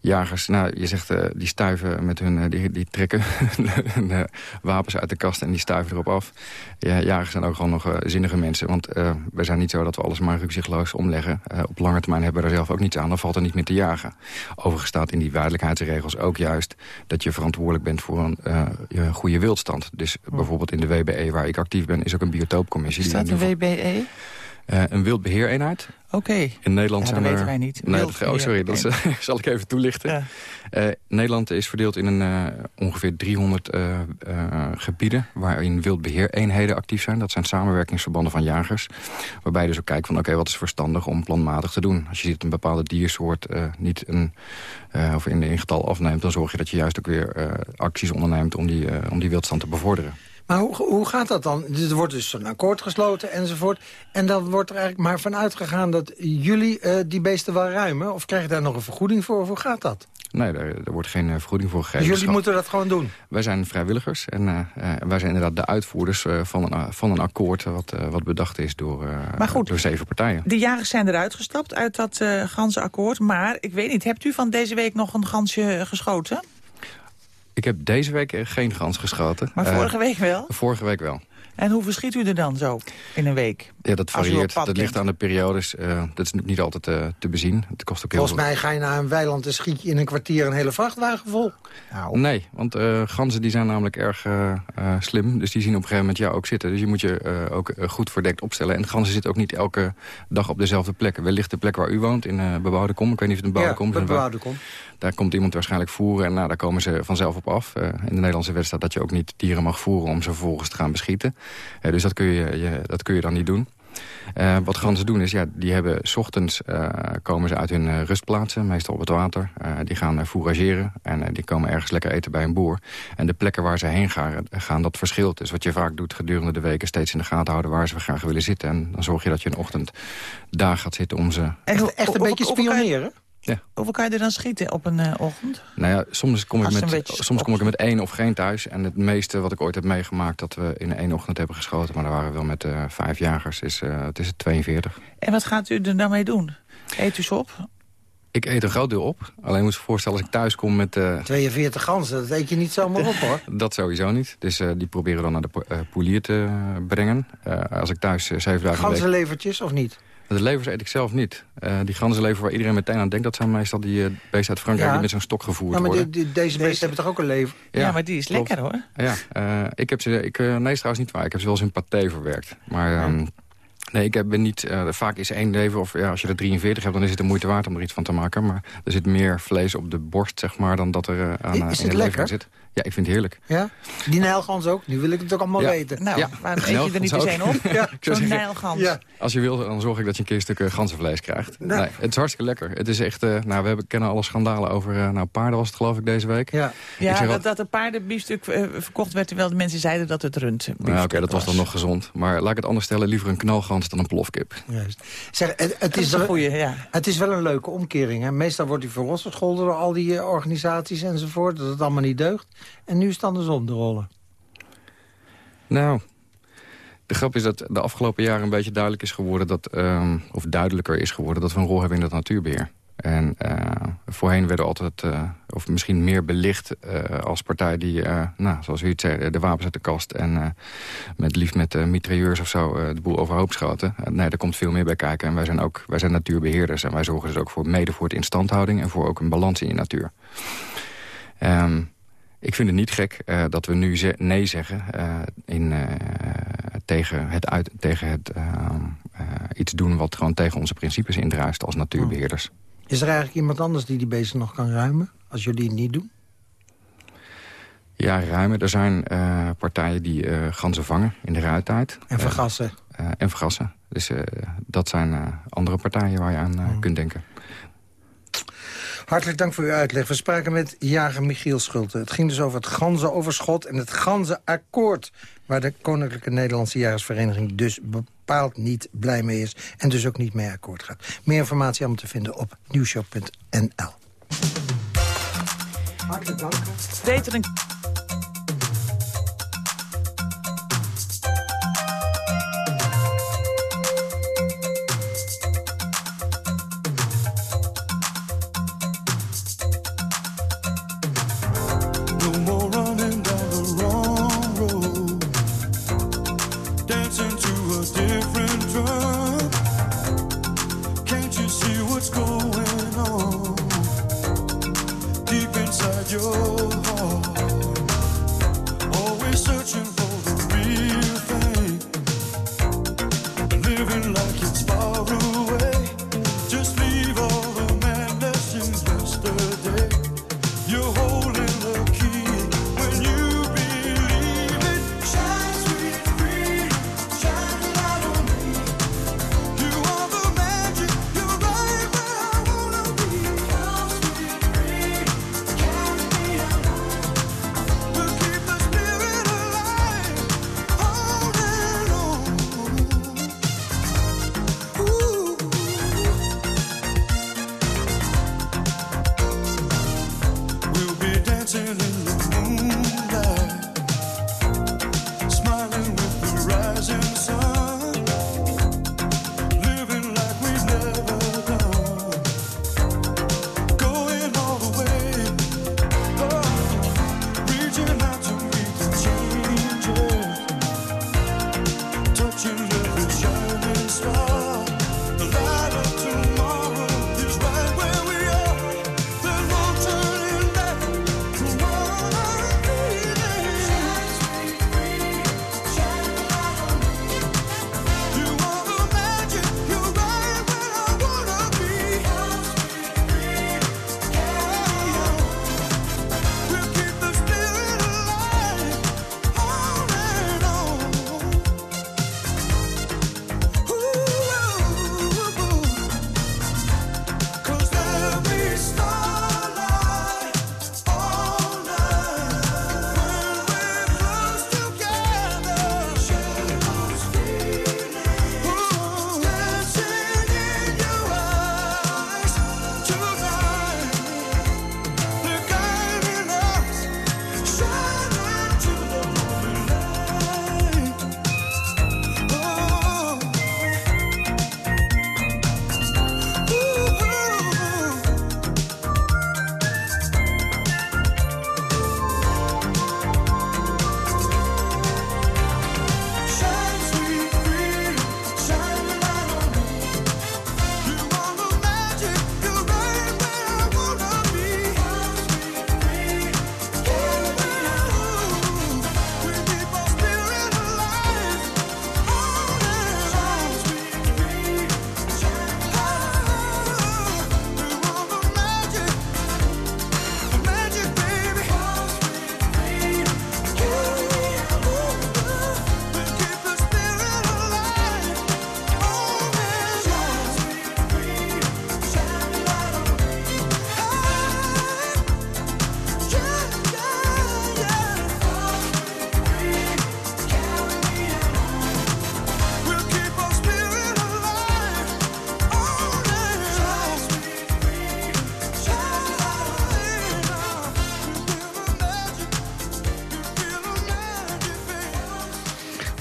Jagers, nou, je zegt, uh, die stuiven met hun, uh, die, die trekken hun uh, wapens uit de kast en die stuiven erop af. Ja, jagers zijn ook gewoon nog zinnige mensen, want we zijn niet zo dat we alles maar rukzichtloos omleggen. op lange termijn hebben we er zelf ook niets aan, dan valt er niet meer te jagen. Overigens staat in die weidelijkheidsregels ook juist dat je verantwoordelijk bent voor een, een goede wildstand. Dus oh. bijvoorbeeld in de WBE, waar ik actief ben, is ook een biotoopcommissie. Staat de WBE? Uh, een wildbeheereenheid. Oké. In Nederland ja, zijn dat er... weten wij niet. Nee, dat, oh, sorry, dat zal ik even toelichten. Ja. Uh, Nederland is verdeeld in een, uh, ongeveer 300 uh, gebieden... waarin wildbeheereenheden actief zijn. Dat zijn samenwerkingsverbanden van jagers. Waarbij je dus ook kijkt van, oké, wat is verstandig om planmatig te doen. Als je ziet een bepaalde diersoort niet een, of in, in getal afneemt... dan zorg je dat je juist ook weer acties onderneemt om die, om die wildstand te bevorderen. Maar hoe, hoe gaat dat dan? Er wordt dus een akkoord gesloten enzovoort. En dan wordt er eigenlijk maar vanuit gegaan dat jullie uh, die beesten wel ruimen? Of krijg je daar nog een vergoeding voor? Of hoe gaat dat? Nee, er, er wordt geen uh, vergoeding voor gegeven. Dus jullie moeten dat gewoon doen? Wij zijn vrijwilligers en uh, wij zijn inderdaad de uitvoerders van, een, van een akkoord... wat, wat bedacht is door, maar goed, door zeven partijen. De jagers zijn eruit gestapt uit dat ganzenakkoord. Maar ik weet niet, hebt u van deze week nog een gansje geschoten? Ik heb deze week geen gans geschoten. Maar vorige week wel? Vorige week wel. En hoe verschiet u er dan zo in een week? Ja, dat varieert. Dat ligt aan de periodes. Uh, dat is niet altijd uh, te bezien. Het kost ook heel Volgens mij ga je naar een weiland en schiet je in een kwartier een hele vrachtwagen vol. Nou. Nee, want uh, ganzen die zijn namelijk erg slim. Dus die zien op een gegeven moment jou ook zitten. Dus je moet je ook goed verdekt opstellen. En ganzen zitten ook niet elke dag op dezelfde plek. Wellicht de plek waar u woont, in bebouwde kom. Ik weet niet of het een bebouwde kom is. bebouwde kom. Daar komt iemand waarschijnlijk voeren en nou, daar komen ze vanzelf op af. in de Nederlandse wet staat dat je ook niet dieren mag voeren om ze vervolgens te gaan beschieten. dus dat kun je, je, dat kun je dan niet doen. Uh, wat ganzen doen is, ja, die hebben s ochtends uh, komen ze uit hun uh, rustplaatsen, meestal op het water. die gaan fourageren en die komen ergens lekker eten bij een boer. En de plekken waar ze heen gaan, gaan, dat verschilt. Dus wat je vaak doet gedurende de weken steeds in de gaten houden waar ze graag willen zitten. En dan zorg je dat je een ochtend daar gaat zitten om ze... Echt, echt een beetje spioneren? Ja. Hoeveel kan je er dan schieten op een uh, ochtend? Nou ja, soms kom, ik met, soms kom ik met één of geen thuis. En het meeste wat ik ooit heb meegemaakt... dat we in één ochtend hebben geschoten... maar daar waren we wel met uh, vijf jagers, is, uh, het is het 42. En wat gaat u er dan mee doen? Eet u ze op? Ik eet een groot deel op. Alleen moet je voorstellen als ik thuis kom met... Uh... 42 ganzen, dat eet je niet zomaar op hoor. dat sowieso niet. Dus uh, die proberen dan naar de uh, poelier te brengen. als ik thuis zeven dagen... Ganzenlevertjes of niet? De levers eet ik zelf niet. Uh, die ganzenlever waar iedereen meteen aan denkt... dat zijn meestal die uh, beesten uit Frankrijk ja. die met zo'n stok gevoerd ja, maar worden. Die, deze beesten hebben toch ook een lever? Ja, ja maar die is klopt. lekker hoor. Ja, uh, ik heb ze... Ik, nee, is trouwens niet waar. Ik heb ze wel eens in paté verwerkt. Maar... Um, Nee, ik ben niet... Uh, vaak is één lever, of ja, als je er 43 hebt... dan is het de moeite waard om er iets van te maken. Maar er zit meer vlees op de borst, zeg maar... dan dat er uh, aan, is in de lever zit. Ja, ik vind het heerlijk. Ja? Die nijlgans ook? Nu wil ik het ook allemaal ja. weten. Nou, ja. waarom eet je er niet eens één op? ja. Zo'n nijlgans. Ja. Als je wil, dan zorg ik dat je een keer een stuk uh, ganzenvlees krijgt. Nou. Nee, het is hartstikke lekker. Het is echt, uh, nou, we hebben, kennen alle schandalen over, uh, nou, paarden was het geloof ik deze week. Ja, ja dat, dat een paardenbiefstuk verkocht werd, terwijl de mensen zeiden dat het rund nou, Oké, okay, dat was dan nog gezond. Maar laat ik het anders stellen, liever een knalgans dan een plofkip. Juist. Zeg, het, het is, een goeie, ja. het is wel een leuke omkering. Hè? Meestal wordt hij verlosgescholden door al die organisaties enzovoort. Dat het allemaal niet deugt. En nu is het andersom de rollen. Nou, de grap is dat de afgelopen jaren een beetje duidelijk is geworden... Dat, um, of duidelijker is geworden dat we een rol hebben in het natuurbeheer. En uh, voorheen werden altijd, uh, of misschien meer belicht uh, als partij die, nou, zoals u het zei, de wapens uit de kast en met liefst met mitrailleurs of zo de boel overhoop schoten. nee, daar komt veel meer bij kijken. En wij zijn ook, wij zijn natuurbeheerders en wij zorgen dus ook voor mede voor het instandhouding en voor ook een balans in je natuur. Um, ik vind het niet gek uh, dat we nu ze nee zeggen uh, in, uh, tegen het, uit, tegen het iets doen wat gewoon tegen onze principes indruist als natuurbeheerders. Is er eigenlijk iemand anders die die beesten nog kan ruimen, als jullie het niet doen? Ja, ruimen. Er zijn partijen die ganzen vangen in de ruitijd. En vergassen. en vergassen. Dus dat zijn andere partijen waar je aan oh. kunt denken. Hartelijk dank voor uw uitleg. We spraken met jager Michiel Schulte. Het ging dus over het ganzenoverschot en het ganzenakkoord... waar de Koninklijke Nederlandse Jagersvereniging dus bepaald niet blij mee is... en dus ook niet mee akkoord gaat. Meer informatie allemaal te vinden op nieuwshop.nl. Hartelijk dank.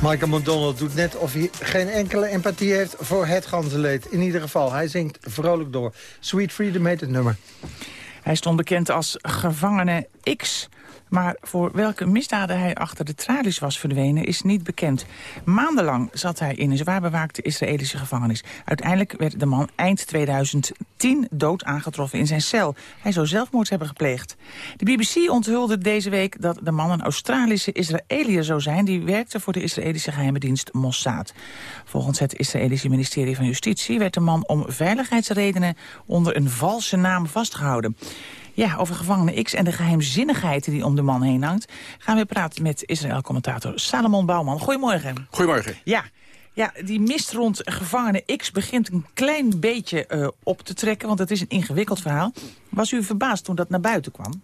Michael McDonald doet net of hij geen enkele empathie heeft voor het ganzenleed. In ieder geval, hij zingt vrolijk door. Sweet Freedom heet het nummer. Hij stond bekend als gevangene X... Maar voor welke misdaden hij achter de tralies was verdwenen is niet bekend. Maandenlang zat hij in een zwaar bewaakte Israëlische gevangenis. Uiteindelijk werd de man eind 2010 dood aangetroffen in zijn cel. Hij zou zelfmoord hebben gepleegd. De BBC onthulde deze week dat de man een Australische Israëliër zou zijn... die werkte voor de Israëlische geheime dienst Mossad. Volgens het Israëlische ministerie van Justitie werd de man om veiligheidsredenen onder een valse naam vastgehouden. Ja, over gevangene X en de geheimzinnigheid die om de man heen hangt... gaan we praten met Israël-commentator Salomon Bouwman. Goedemorgen. Goedemorgen. Ja, ja, die mist rond gevangene X begint een klein beetje uh, op te trekken... want het is een ingewikkeld verhaal. Was u verbaasd toen dat naar buiten kwam?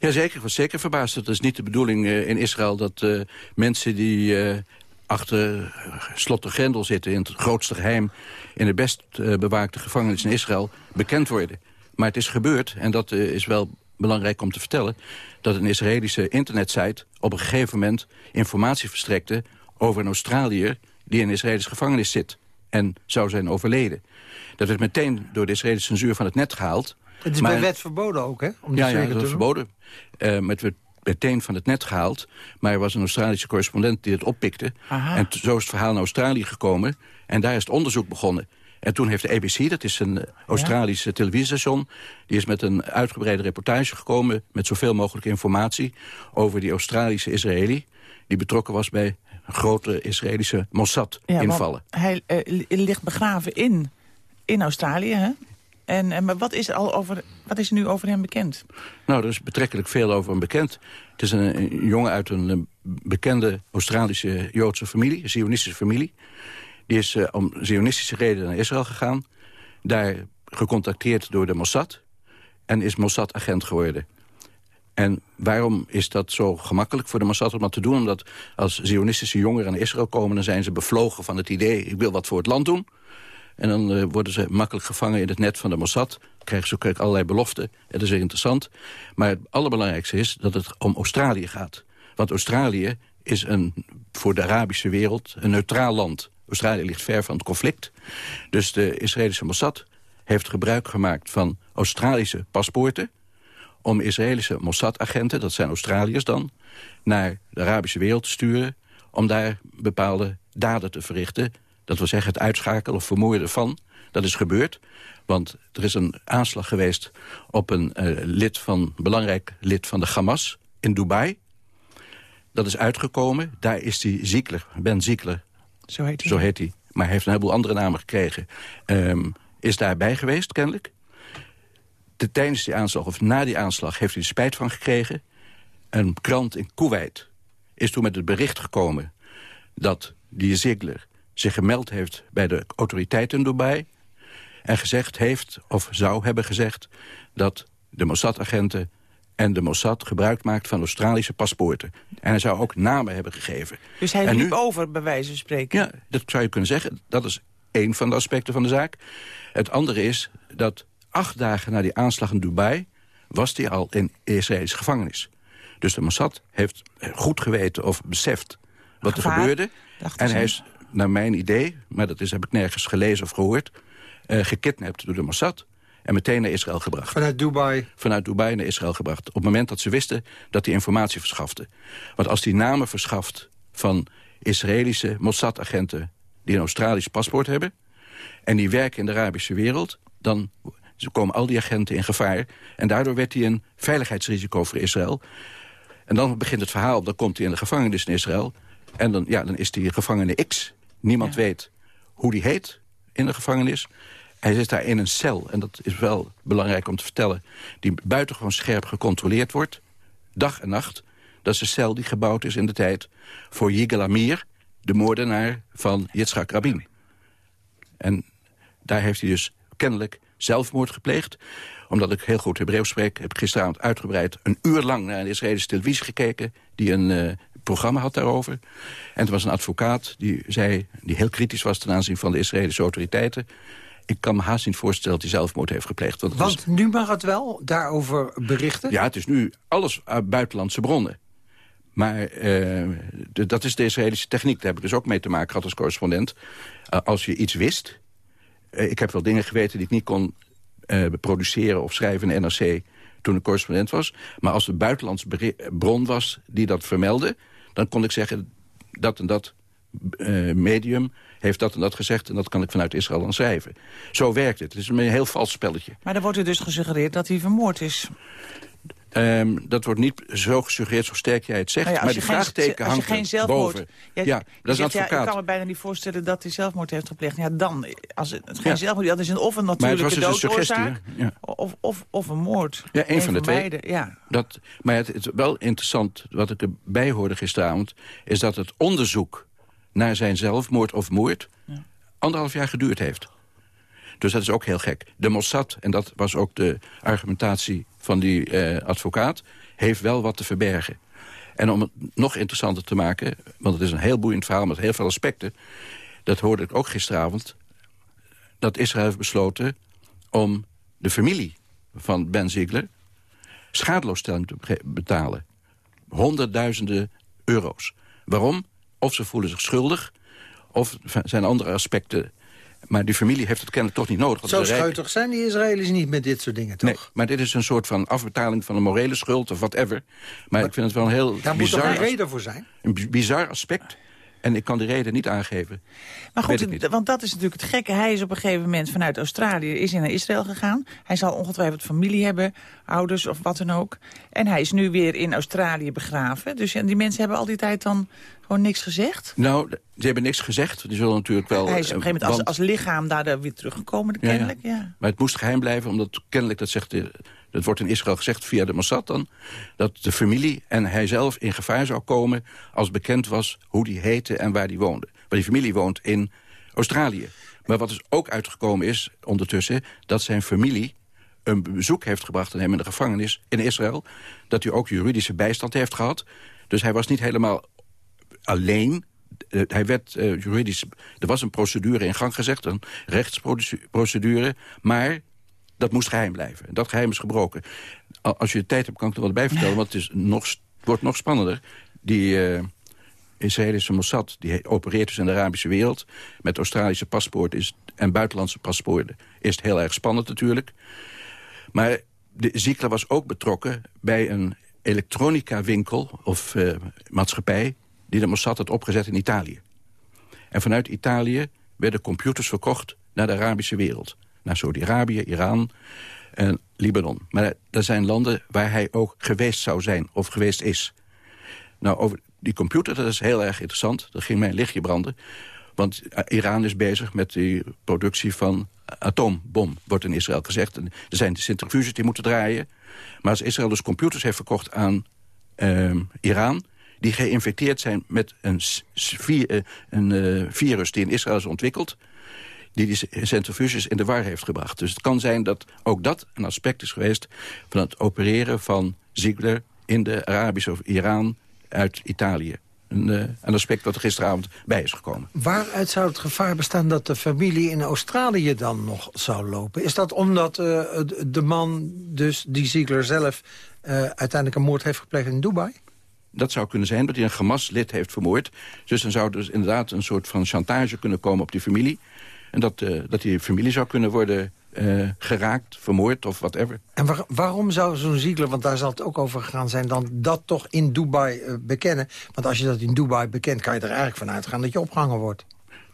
Jazeker, ik was zeker verbaasd. Het is niet de bedoeling uh, in Israël dat uh, mensen die achter slot de grendel zitten... in het grootste geheim in de best bewaakte gevangenis in Israël bekend worden. Maar het is gebeurd, en dat uh, is wel belangrijk om te vertellen... dat een Israëlische internetsite op een gegeven moment informatie verstrekte... over een Australiër die in een Israëlische gevangenis zit en zou zijn overleden. Dat werd meteen door de Israëlische censuur van het net gehaald... Het is bij wet verboden ook, hè? Om ja, ja, dat is verboden. Uh, met werd meteen van het net gehaald. Maar er was een Australische correspondent die het oppikte. En zo is het verhaal naar Australië gekomen. En daar is het onderzoek begonnen. En toen heeft de ABC, dat is een Australische televisiestation... die is met een uitgebreide reportage gekomen... met zoveel mogelijk informatie over die Australische Israëli... die betrokken was bij grote Israëlische Mossad-invallen. Ja, hij uh, ligt begraven in, in Australië, hè? En, en, maar wat is, er al over, wat is er nu over hem bekend? Nou, er is betrekkelijk veel over hem bekend. Het is een, een jongen uit een, bekende Australische Joodse familie, een Zionistische familie. Die is uh, om Zionistische redenen naar Israël gegaan. Daar gecontacteerd door de Mossad. En is Mossad-agent geworden. En waarom is dat zo gemakkelijk voor de Mossad om dat te doen? Omdat als Zionistische jongeren naar Israël komen... dan zijn ze bevlogen van het idee, ik wil wat voor het land doen. En dan uh, worden ze makkelijk gevangen in het net van de Mossad. Krijgen ze ook allerlei beloften. Dat is interessant. Maar het allerbelangrijkste is dat het om Australië gaat. Want Australië is een, voor de Arabische wereld een neutraal land. Australië ligt ver van het conflict. Dus de Israëlische Mossad heeft gebruik gemaakt van Australische paspoorten... om Israëlische Mossad-agenten, dat zijn Australiërs dan... naar de Arabische wereld te sturen... om daar bepaalde daden te verrichten. Dat wil zeggen het uitschakelen of vermoorden van. Dat is gebeurd, want er is een aanslag geweest... op een uh, lid van, belangrijk lid van de Hamas in Dubai... Dat is uitgekomen. Daar is die Ziekler, Ben Ziekler, zo heet hij. Zo heet hij. Maar hij heeft een heleboel andere namen gekregen. Um, is daarbij geweest, kennelijk. De, tijdens die aanslag, of na die aanslag, heeft hij er spijt van gekregen. Een krant in Kuwait is toen met het bericht gekomen... dat die Ziegler zich gemeld heeft bij de autoriteiten in Dubai... en gezegd heeft, of zou hebben gezegd... dat de Mossad-agenten en de Mossad gebruik maakt van Australische paspoorten. En hij zou ook namen hebben gegeven. Dus hij liep over, bij wijze van spreken? Ja, dat zou je kunnen zeggen. Dat is één van de aspecten van de zaak. Het andere is dat acht dagen na die aanslag in Dubai... was hij al in Israëlische gevangenis. Dus de Mossad heeft goed geweten of beseft wat er gebeurde. En hij is, naar mijn idee, maar dat is, heb ik nergens gelezen of gehoord... Uh, gekidnapt door de Mossad en meteen naar Israël gebracht. Vanuit Dubai? Vanuit Dubai naar Israël gebracht. Op het moment dat ze wisten dat hij informatie verschafte. Want als die namen verschaft van Israëlische Mossad-agenten... die een Australisch paspoort hebben... en die werken in de Arabische wereld... dan komen al die agenten in gevaar. En daardoor werd hij een veiligheidsrisico voor Israël. En dan begint het verhaal, dan komt hij in de gevangenis in Israël... en dan, ja, dan is hij gevangene X. Niemand weet hoe die heet in de gevangenis. Hij zit daar in een cel, en dat is wel belangrijk om te vertellen... die buitengewoon scherp gecontroleerd wordt, dag en nacht. Dat is een cel die gebouwd is in de tijd voor Yigal Amir... de moordenaar van Yitzhak Rabin. En daar heeft hij dus kennelijk zelfmoord gepleegd. Omdat ik heel goed Hebreeuws spreek, heb ik gisteravond uitgebreid... een uur lang naar de Israëlische televisie gekeken... die een uh, programma had daarover. En er was een advocaat die zei, die heel kritisch was... ten aanzien van de Israëlische autoriteiten ik kan me haast niet voorstellen dat hij zelfmoord heeft gepleegd. Want, want nu mag het wel daarover berichten? Ja, het is nu alles uit buitenlandse bronnen. Maar uh, dat is de Israëlische techniek. Daar heb ik dus ook mee te maken gehad als correspondent. Uh, als je iets wist... Uh, ik heb wel dingen geweten die ik niet kon produceren of schrijven in NRC... toen ik correspondent was. Maar als er buitenlandse bron was die dat vermeldde... dan kon ik zeggen dat en dat medium heeft dat en dat gezegd... en dat kan ik vanuit Israël dan schrijven. Zo werkt het. Het is een heel vals spelletje. Maar dan wordt er dus gesuggereerd dat hij vermoord is. Um, dat wordt niet zo gesuggereerd, zo sterk jij het zegt. Nou ja, maar die vraagteken hangt geen zelfmoord, boven. Ja, ja dat is een advocaat. Ja, ik kan me bijna niet voorstellen dat hij zelfmoord heeft gepleegd. Ja, dan, als het, geen ja. zelfmoord dat is een of een natuurlijke dus doodoorzaak... Ja. Of, of, of een moord. Ja, een, van de twee. ja. Dat, maar het, het is wel interessant, wat ik erbij hoorde gisteravond... is dat het onderzoek naar zijn zelfmoord of moord... Ja. anderhalf jaar geduurd heeft. Dus dat is ook heel gek. De Mossad, en dat was ook de argumentatie van die eh, advocaat... heeft wel wat te verbergen. En om het nog interessanter te maken... want het is een heel boeiend verhaal met heel veel aspecten... dat hoorde ik ook gisteravond... dat Israël heeft besloten om de familie van Ben Ziegler... schadeloosstelling te betalen. Honderdduizenden euro's. Waarom? Of ze voelen zich schuldig, of zijn andere aspecten Maar die familie heeft het kennelijk toch niet nodig. Zo de rijk- scheutig zijn die Israëli's niet met dit soort dingen, toch? Nee, maar dit is een soort van afbetaling van een morele schuld of whatever. Maar ik vind het wel een heel Daar moet toch bizar, een reden voor zijn? een bi- bizar aspect. En ik kan die reden niet aangeven. Maar Weet goed, want dat is natuurlijk het gekke. Hij is op een gegeven moment vanuit Australië is hij naar Israël gegaan. Hij zal ongetwijfeld familie hebben, ouders of wat dan ook. En hij is nu weer in Australië begraven. Dus die mensen hebben al die tijd dan gewoon niks gezegd. Nou, die hebben niks gezegd. Die zullen natuurlijk wel... hij is op een eh, gegeven moment als, lichaam daar weer teruggekomen, Ja, ja. kennelijk. Ja. Maar het moest geheim blijven, omdat kennelijk, dat, zegt de, dat wordt in Israël gezegd via de Mossad dan... dat de familie en hij zelf in gevaar zou komen als bekend was hoe die heette en waar die woonde. Maar die familie woont in Australië. Maar wat dus ook uitgekomen is ondertussen... dat zijn familie een bezoek heeft gebracht aan hem in de gevangenis in Israël. Dat hij ook juridische bijstand heeft gehad. Dus hij was niet helemaal alleen. Eh, hij werd eh, juridisch... Er was een procedure in gang gezet, een rechtsprocedure... maar dat moest geheim blijven. En dat geheim is gebroken. Als je de tijd hebt, kan ik er wel bij vertellen... want het, is nog, wordt nog spannender. Die eh, Israëlische Mossad die opereert dus in de Arabische wereld... met Australische paspoorten is, en buitenlandse paspoorten... is het heel erg spannend natuurlijk. Maar de Ziekler was ook betrokken bij een elektronica-winkel of eh, maatschappij... die de Mossad had opgezet in Italië. En vanuit Italië werden computers verkocht naar de Arabische wereld. Naar Saudi-Arabië, Iran en Libanon. Maar dat zijn landen waar hij ook geweest zou zijn of geweest is. Nou, over die computer, dat is heel erg interessant. Dat ging mij een lichtje branden. Want eh, Iran is bezig met de productie van atoombom, wordt in Israël gezegd. Er zijn de centrifuges die moeten draaien. Maar als Israël dus computers heeft verkocht aan ehm, Iran... die geïnfecteerd zijn met een, eh, een eh, virus die in Israël is ontwikkeld... die die centrifuges in de war heeft gebracht. Dus het kan zijn dat ook dat een aspect is geweest... van het opereren van Ziegler in de Arabische of Iran uit Italië. Een, eh, een aspect wat er gisteravond bij is gekomen. Waaruit zou het gevaar bestaan dat de familie in Australië dan nog zou lopen? Is dat omdat de man, dus die Ziegler zelf... uiteindelijk een moord heeft gepleegd in Dubai? Dat zou kunnen zijn dat hij een Hamas-lid heeft vermoord. Dus dan zou dus inderdaad een soort van chantage kunnen komen op die familie. En dat, eh, dat die familie zou kunnen worden eh, geraakt, vermoord of whatever. En waar- waarom zou zo'n Ziegler, want daar zal het ook over gegaan zijn... dan dat toch in Dubai eh, bekennen? Want als je dat in Dubai bekent, kan je er eigenlijk van uitgaan dat je opgehangen wordt.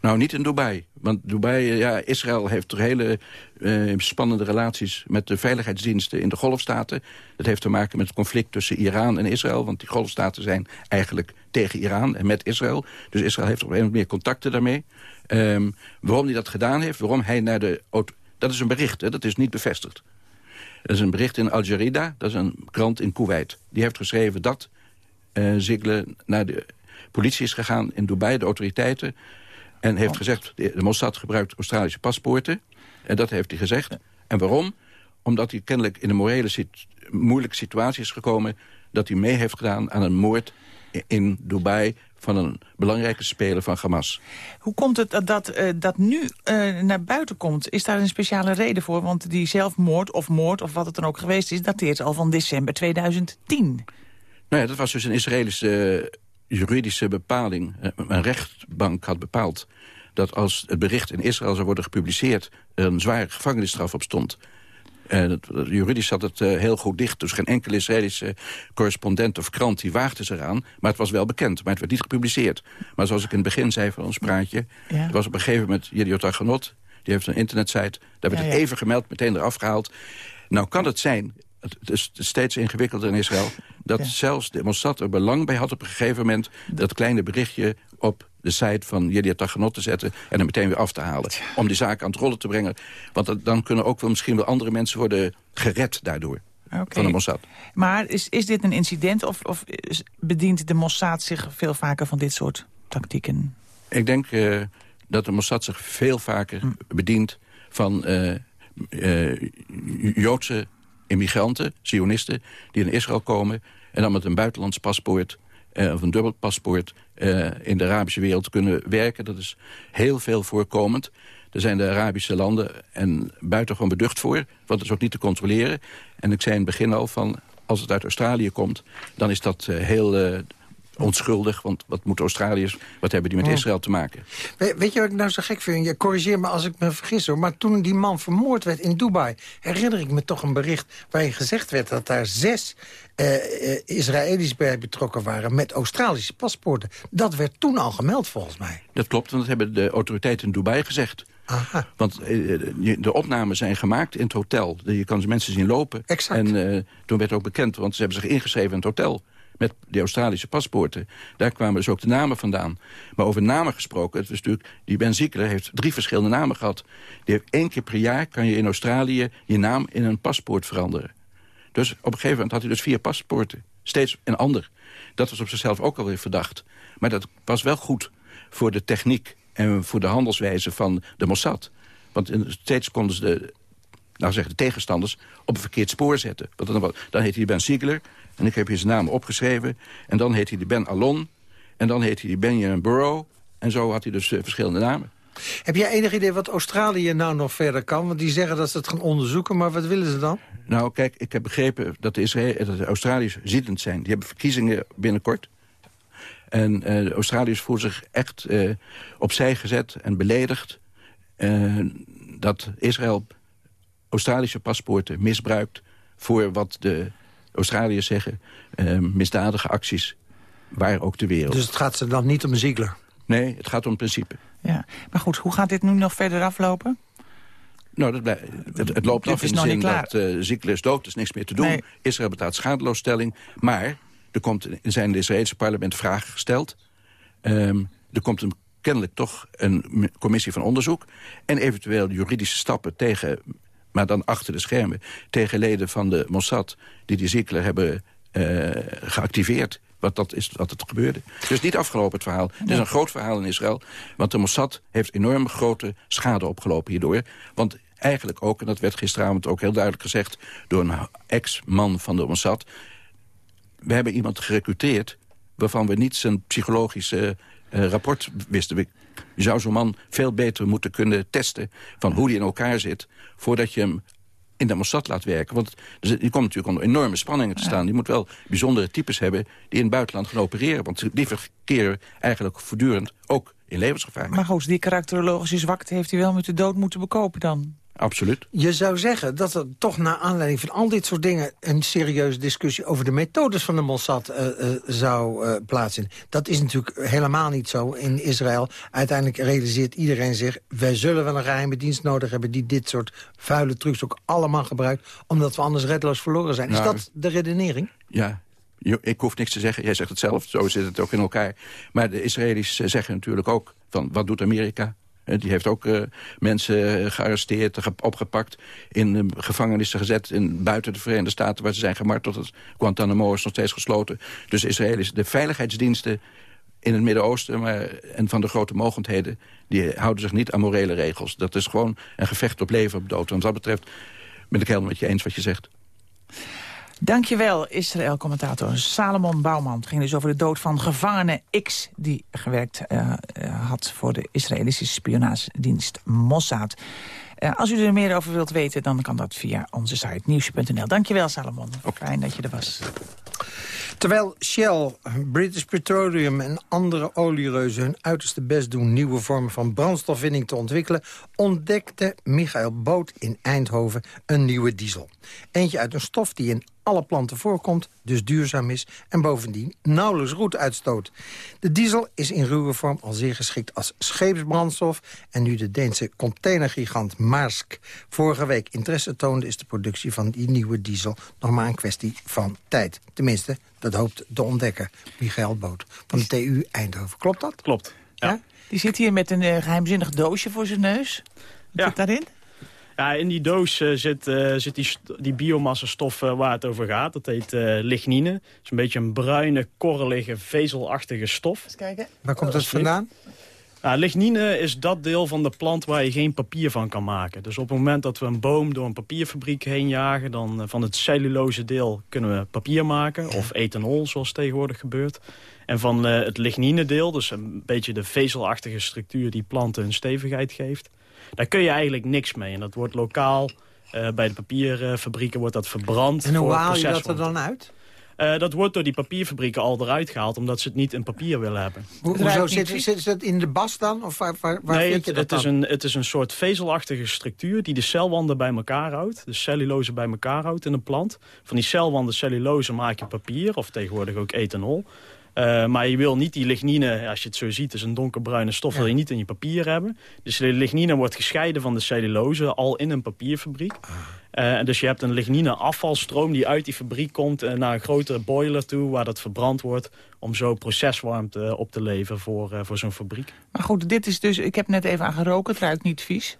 Nou, niet in Dubai. Want Dubai, eh, ja, Israël heeft toch hele eh, spannende relaties... met de veiligheidsdiensten in de golfstaten. Dat heeft te maken met het conflict tussen Iran en Israël. Want die golfstaten zijn eigenlijk tegen Iran en met Israël. Dus Israël heeft op een of andere manier contacten daarmee. Ehm, waarom hij dat gedaan heeft, waarom hij naar de... Dat is een bericht, hè, dat is niet bevestigd. Dat is een bericht in Al Jarida, dat is een krant in Kuwait. Die heeft geschreven dat eh Ziegler naar de politie is gegaan in Dubai, de autoriteiten... en heeft gezegd, de, de Mossad gebruikt Australische paspoorten. En dat heeft hij gezegd. En waarom? Omdat hij kennelijk in een morele sit- moeilijke situatie is gekomen... dat hij mee heeft gedaan aan een moord in Dubai... van een belangrijke speler van Hamas. Hoe komt het dat dat, eh, dat nu eh, naar buiten komt? Is daar een speciale reden voor? Want die zelfmoord of moord of wat het dan ook geweest is... dateert al van december 2010. Nou ja, dat was dus een Israëlische juridische bepaling. Eh, Een rechtbank had bepaald dat als het bericht in Israël zou worden gepubliceerd... er een zware gevangenisstraf op stond. Eh, dat, dat- juridisch zat het eh, heel goed dicht. Dus geen enkele Israëlische correspondent of krant die waagde zich aan. Maar het was wel bekend, maar het werd niet gepubliceerd. Maar zoals ik in het begin zei van ons praatje... Ja. er was op een gegeven moment Yediot Argonot... die heeft een internetsite, daar werd Ja, het even gemeld, meteen eraf gehaald. Nou kan het zijn, het is steeds ingewikkelder in Israël... dat Ja. zelfs de Mossad er belang bij had op een gegeven moment... dat kleine berichtje op de site van Yediot Argonot te zetten... en hem meteen weer af te halen. Om die zaak aan het rollen te brengen. Want dan kunnen ook wel misschien wel andere mensen worden gered daardoor. Van de Mossad. Maar is, is dit een incident of, of is- bedient de Mossad zich veel vaker van dit soort tactieken? Ik denk eh, dat de Mossad zich veel vaker Hm. bedient van eh, eh, Joodse immigranten, Zionisten, die in Israël komen... en dan met een buitenlands paspoort eh, of een dubbel paspoort eh, in de Arabische wereld kunnen werken. Dat is heel veel voorkomend. Daar zijn de Arabische landen en buitengewoon beducht voor. Want dat is ook niet te controleren. En ik zei in het begin al van, als het uit Australië komt... dan is dat eh, heel onschuldig. Want wat moeten Australiërs, wat hebben die met Israël te maken? We- weet je wat ik nou zo gek vind? Je corrigeer me als ik me vergis hoor. Maar toen die man vermoord werd in Dubai... herinner ik me toch een bericht waarin gezegd werd... dat daar zes eh, eh, Israëli's bij betrokken waren... met Australische paspoorten. Dat werd toen al gemeld volgens mij. Dat klopt, want dat hebben de autoriteiten in Dubai gezegd. Aha. Want eh, de opnames zijn gemaakt in het hotel. Je kan ze mensen zien lopen. Exact. En eh, toen werd ook bekend, want ze hebben zich ingeschreven in het hotel... met de Australische paspoorten. Daar kwamen dus ook de namen vandaan. Maar over namen gesproken, het was natuurlijk... die Ben Ziekler heeft drie verschillende namen gehad. Die heeft één keer per jaar kan je in Australië... je naam in een paspoort veranderen. Dus op een gegeven moment had hij dus vier paspoorten. Steeds een ander. Dat was op zichzelf ook alweer verdacht. Maar dat was wel goed voor de techniek en voor de handelswijze van de Mossad. Want steeds konden ze de, nou zeg, de tegenstanders op een verkeerd spoor zetten. Want dan, dan heet hij Ben Ziegler, en ik heb hier zijn naam opgeschreven. En dan heet hij de Ben Alon, en dan heet hij die Benjamin Burrow. En zo had hij dus eh, verschillende namen. Heb jij enig idee wat Australië nou nog verder kan? Want die zeggen dat ze het gaan onderzoeken, maar wat willen ze dan? Nou, kijk, ik heb begrepen dat de, Israël, dat de Australiërs zittend zijn. Die hebben verkiezingen binnenkort. En eh, de Australiërs voelen zich echt eh, opzij gezet en beledigd... eh, dat Israël Australische paspoorten misbruikt... voor wat de Australiërs zeggen, eh, misdadige acties... waar ook ter wereld. Dus het gaat ze dan niet om Ziegler. Nee, het gaat om principe. Ja. Maar goed, hoe gaat dit nu nog verder aflopen? Nou, dat blij- het, het loopt Dit af in de zin dat uh, Ziegler is dood, er is niks meer te doen. Nee. Israël betaalt schadeloosstelling. Maar er, komt, zijn in het Israëlse parlement vragen gesteld. Ehm, er komt een, kennelijk toch een commissie van onderzoek. En eventueel juridische stappen tegen, maar dan achter de schermen... tegen leden van de Mossad die die Ziegler hebben eh, geactiveerd. Wat dat is wat het gebeurde. Dus niet afgelopen het verhaal. Het is een groot verhaal in Israël. Want de Mossad heeft enorm grote schade opgelopen hierdoor. Want eigenlijk ook, en dat werd gisteravond ook heel duidelijk gezegd... door een ex-man van de Mossad... we hebben iemand gerecruiteerd... waarvan we niet zijn psychologische eh, rapport wisten. Je zou zo'n man veel beter moeten kunnen testen... van hoe die in elkaar zit... voordat je hem in de Mossad laat werken. Want die komt natuurlijk onder enorme spanningen te staan. Die moet wel bijzondere types hebben die in het buitenland gaan opereren. Want die verkeren eigenlijk voortdurend ook in levensgevaar. Maar goed, die karakterologische zwakte heeft hij wel met de dood moeten bekopen dan. Absoluut. Je zou zeggen dat er toch naar aanleiding van al dit soort dingen... een serieuze discussie over de methodes van de Mossad eh, eh, zou eh, plaatsvinden. Dat is natuurlijk helemaal niet zo in Israël. Uiteindelijk realiseert iedereen zich... wij zullen wel een geheime dienst nodig hebben... die dit soort vuile trucs ook allemaal gebruikt... omdat we anders redloos verloren zijn. Is Nou, dat de redenering? Ja, ik hoef niks te zeggen. Jij zegt het zelf, zo zit het ook in elkaar. Maar de Israëli's zeggen natuurlijk ook van wat doet Amerika? Eh, Die heeft ook eh, mensen eh, gearresteerd, ge- opgepakt... in gevangenissen gezet in, buiten de Verenigde Staten... waar ze zijn gemarteld. Guantanamo is nog steeds gesloten. Dus de Israëli's, de veiligheidsdiensten in het Midden-Oosten... en van de grote mogendheden... die houden zich niet aan morele regels. Dat is gewoon een gevecht op leven op dood. En wat dat betreft ben ik helemaal met je eens wat je zegt. Dankjewel, Israël-commentator Salomon Bouwman. Het ging dus over de dood van gevangene X... die gewerkt eh, eh, had voor de Israëlische spionagedienst Mossad. Eh, als u er meer over wilt weten, dan kan dat via onze site nieuwsje.nl. Dankjewel, Salomon. Fijn dat je er was. Terwijl Shell, British Petroleum en andere oliereuzen hun uiterste best doen... nieuwe vormen van brandstofwinning te ontwikkelen... ontdekte Michael Boot in Eindhoven een nieuwe diesel. Eentje uit een stof die in alle planten voorkomt, dus duurzaam is... en bovendien nauwelijks roet uitstoot. De diesel is in ruwe vorm al zeer geschikt als scheepsbrandstof... en nu de Deense containergigant Maersk vorige week interesse toonde... is de productie van die nieuwe diesel nog maar een kwestie van tijd. Tenminste, dat hoopt de ontdekker Michael Boot van de TU Eindhoven. Klopt dat? Klopt. Ja. Ja? Die zit hier met een eh, geheimzinnig doosje voor zijn neus. Wat Ja. zit daarin? Ja, in die doos eh, zit, eh, zit die, die biomassa-stof eh, waar het over gaat. Dat heet eh, lignine. Het is een beetje een bruine, korrelige, vezelachtige stof. Eens kijken. Waar komt dat vandaan? Ja, lignine is dat deel van de plant waar je geen papier van kan maken. Dus op het moment dat we een boom door een papierfabriek heen jagen... dan eh, van het cellulose deel kunnen we papier maken. Of ethanol, zoals tegenwoordig gebeurt. En van eh, het lignine deel, dus een beetje de vezelachtige structuur... die planten hun stevigheid geeft... daar kun je eigenlijk niks mee. En dat wordt lokaal... eh, bij de papierfabrieken wordt dat verbrand. En hoe haal je dat er dan uit? Uh, dat wordt door die papierfabrieken al eruit gehaald... omdat ze het niet in papier willen hebben. Ho hoezo? Zit, zit, het in de bas dan? Of waar, waar, waar nee, vind je het, dat het is, een, het is een soort vezelachtige structuur... die de celwanden bij elkaar houdt. De cellulose bij elkaar houdt in een plant. Van die celwanden cellulose maak je papier... of tegenwoordig ook ethanol. Uh, maar je wil niet die lignine, als je het zo ziet, is een donkerbruine stof, ja. wil je niet in je papier hebben. Dus de lignine wordt gescheiden van de cellulose al in een papierfabriek. Uh, dus je hebt een lignine afvalstroom die uit die fabriek komt uh, naar een grotere boiler toe, waar dat verbrand wordt, om zo proceswarmte op te leveren voor, voor zo'n fabriek. Maar goed, dit is dus, ik heb net even aan geroken, het ruikt niet vies.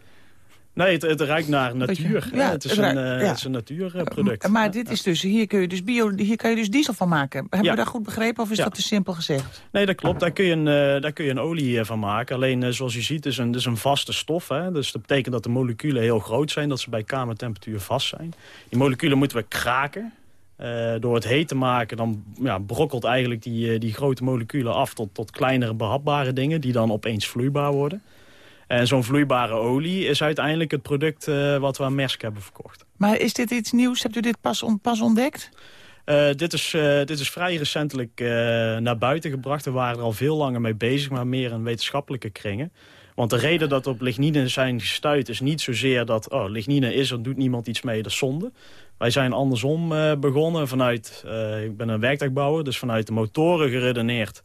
Nee, het, het ruikt naar natuur. Ja, het, is een, ja. het is een natuurproduct. Maar dit is dus, hier kun je dus bio, hier kan je dus diesel van maken. Hebben ja. we dat goed begrepen of is dat te simpel gezegd? Nee, dat klopt. Daar kun je een, uh, daar kun je een olie van maken. Alleen, uh, zoals u ziet, is een, is een vaste stof. Hè? Dus dat betekent dat de moleculen heel groot zijn. Dat ze bij kamertemperatuur vast zijn. Die moleculen moeten we kraken. Uh, door het heet te maken, dan ja, brokkelt eigenlijk die, die grote moleculen af tot, tot kleinere behapbare dingen... die dan opeens vloeibaar worden. En zo'n vloeibare olie is uiteindelijk het product uh, wat we aan Maersk hebben verkocht. Maar is dit iets nieuws? Hebt u dit pas, on, pas ontdekt? Uh, dit, is, uh, dit is vrij recentelijk naar buiten gebracht. We waren er al veel langer mee bezig, maar meer in wetenschappelijke kringen. Want de reden dat op lignine zijn gestuurd is niet zozeer dat... oh, lignine is, er doet niemand iets mee, dat is zonde. Wij zijn andersom begonnen vanuit... ik ben een werktuigbouwer, dus vanuit de motoren geredeneerd...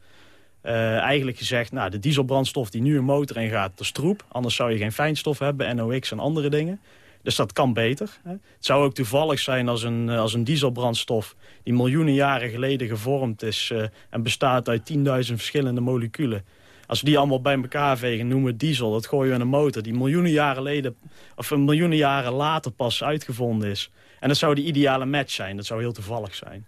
Uh, eigenlijk gezegd, nou, de dieselbrandstof die nu een motor in gaat, dat is troep. Anders zou je geen fijnstof hebben, NOx en andere dingen. Dus dat kan beter. Hè. Het zou ook toevallig zijn als een, als een dieselbrandstof... die miljoenen jaren geleden gevormd is... Uh, en bestaat uit 10.000 verschillende moleculen. Als we die allemaal bij elkaar vegen, noemen we diesel. Dat gooien we in een motor die miljoenen jaren, geleden, of miljoenen jaren later pas uitgevonden is. En dat zou de ideale match zijn. Dat zou heel toevallig zijn.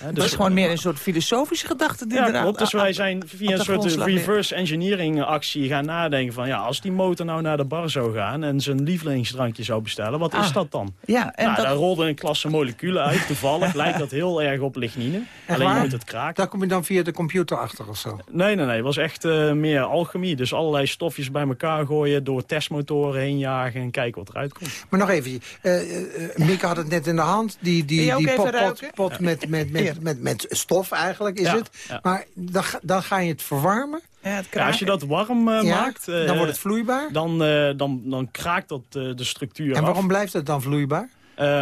Dus dat is gewoon meer een soort filosofische gedachte. Die ja, klopt. Dus wij zijn via een soort reverse engineering actie gaan nadenken van... ja, als die motor nou naar de bar zou gaan en zijn lievelingsdrankje zou bestellen... wat ah, is dat dan? Ja, en nou, dat... daar rolde een klasse moleculen uit. Toevallig lijkt dat heel erg op lignine. Alleen je moet het kraken. Daar kom je dan via de computer achter of zo? Nee, nee, nee. Het was echt uh, meer alchemie. Dus allerlei stofjes bij elkaar gooien, door testmotoren heen jagen... en kijken wat eruit komt. Maar nog even, uh, uh, Mieke had het net in de hand. Die, die, die pot, pot, pot met... met, met met, met, met stof eigenlijk is ja, het. Ja. Maar dan, dan ga je het verwarmen. Ja, het als je dat warm uh, maakt... Uh, dan wordt het vloeibaar. Dan, uh, dan, dan kraakt dat de structuur En waarom af. blijft het dan vloeibaar?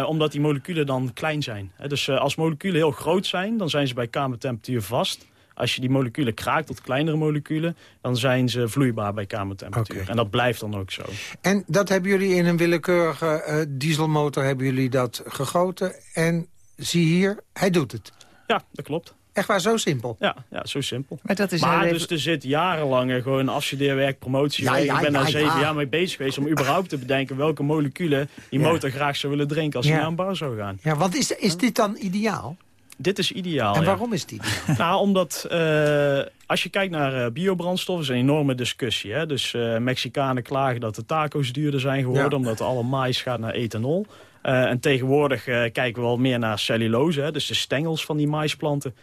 omdat die moleculen dan klein zijn. dus als moleculen heel groot zijn, dan zijn ze bij kamertemperatuur vast. Als je die moleculen kraakt tot kleinere moleculen... dan zijn ze vloeibaar bij kamertemperatuur. Okay. En dat blijft dan ook zo. En dat hebben jullie in een willekeurige dieselmotor hebben jullie dat gegoten. En zie hier, hij doet het. Ja, dat klopt. Echt waar, zo simpel? Ja, ja zo simpel. Maar, dat is maar even... dus er zit jarenlang gewoon afstudeerwerk, promotie. Ja, ja, ik ben ja, daar zeven jaar mee bezig geweest om überhaupt te bedenken... welke moleculen die motor graag zou willen drinken als hij naar een bar zou gaan. Ja, want is, is dit dan ideaal? Dit is ideaal, En waarom is het ideaal? nou, omdat uh, als je kijkt naar uh, biobrandstof, is een enorme discussie. Hè? Dus uh, Mexicanen klagen dat de taco's duurder zijn geworden... omdat alle mais gaat naar ethanol. Uh, en tegenwoordig uh, kijken we wel meer naar cellulose, hè, dus de stengels van die maisplanten.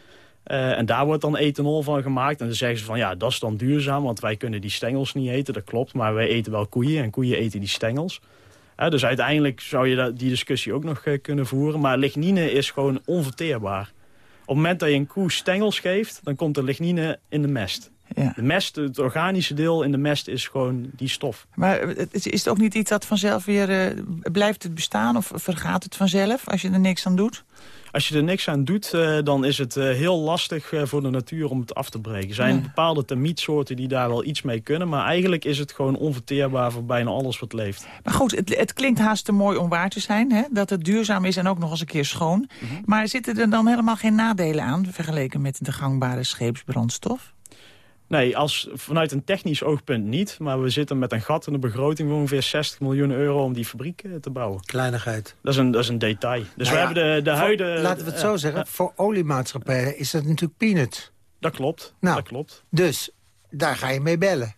Uh, en daar wordt dan ethanol van gemaakt. En dan zeggen ze van ja, dat is dan duurzaam, want wij kunnen die stengels niet eten. Dat klopt, maar wij eten wel koeien en koeien eten die stengels. dus uiteindelijk zou je die discussie ook nog kunnen voeren. Maar lignine is gewoon onverteerbaar. Op het moment dat je een koe stengels geeft, dan komt de lignine in de mest. Ja. De mest, het organische deel in de mest is gewoon die stof. Maar is het ook niet iets dat vanzelf weer... Uh, blijft het bestaan of vergaat het vanzelf als je er niks aan doet? Als je er niks aan doet, uh, dan is het uh, heel lastig voor de natuur om het af te breken. Er zijn ja. bepaalde termietsoorten die daar wel iets mee kunnen... maar eigenlijk is het gewoon onverteerbaar voor bijna alles wat leeft. Maar goed, het, het klinkt haast te mooi om waar te zijn. Hè? Dat het duurzaam is en ook nog eens een keer schoon. Mm -hmm. Maar zitten er dan helemaal geen nadelen aan... vergeleken met de gangbare scheepsbrandstof? Nee, als, vanuit een technisch oogpunt niet. Maar we zitten met een gat in de begroting van ongeveer 60 miljoen euro om die fabriek te bouwen. Kleinigheid. Dat is een, dat is een detail. Dus nou we ja, hebben de, de huidige... Laten we het zo zeggen, voor oliemaatschappijen is dat natuurlijk peanut. Dat klopt, nou, dat klopt. Dus daar ga je mee bellen.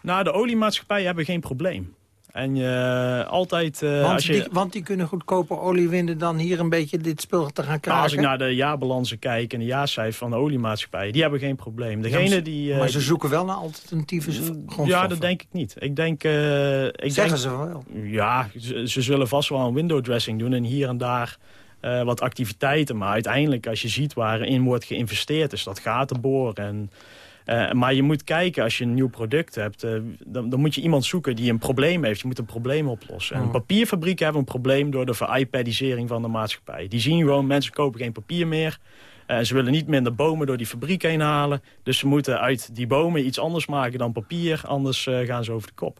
Nou, de oliemaatschappijen hebben geen probleem. En je altijd... Uh, want, als je, die, want die kunnen goedkoper olie winnen dan hier een beetje dit spul te gaan krijgen. Nou, als ik naar de jaarbalansen kijk en de jaarcijfers van de oliemaatschappijen... die hebben geen probleem. Degene die, uh, maar ze zoeken wel naar alternatieve grondstoffen. Ja, dat denk ik niet. Ik denk... Uh, ik Zeggen denk, ze wel? Ja, ze, ze, zullen vast wel een window dressing doen en hier en daar... eh, wat activiteiten. Maar uiteindelijk, als je ziet waarin wordt geïnvesteerd... is dat gaten boren en... Uh, maar je moet kijken, als je een nieuw product hebt... Uh, dan, dan, moet je iemand zoeken die een probleem heeft. Je moet een probleem oplossen. En Oh. papierfabrieken hebben een probleem door de veriPadisering van de maatschappij. Die zien gewoon, mensen kopen geen papier meer. Uh, ze willen niet minder bomen door die fabriek heen halen. Dus ze moeten uit die bomen iets anders maken dan papier. Anders gaan ze over de kop.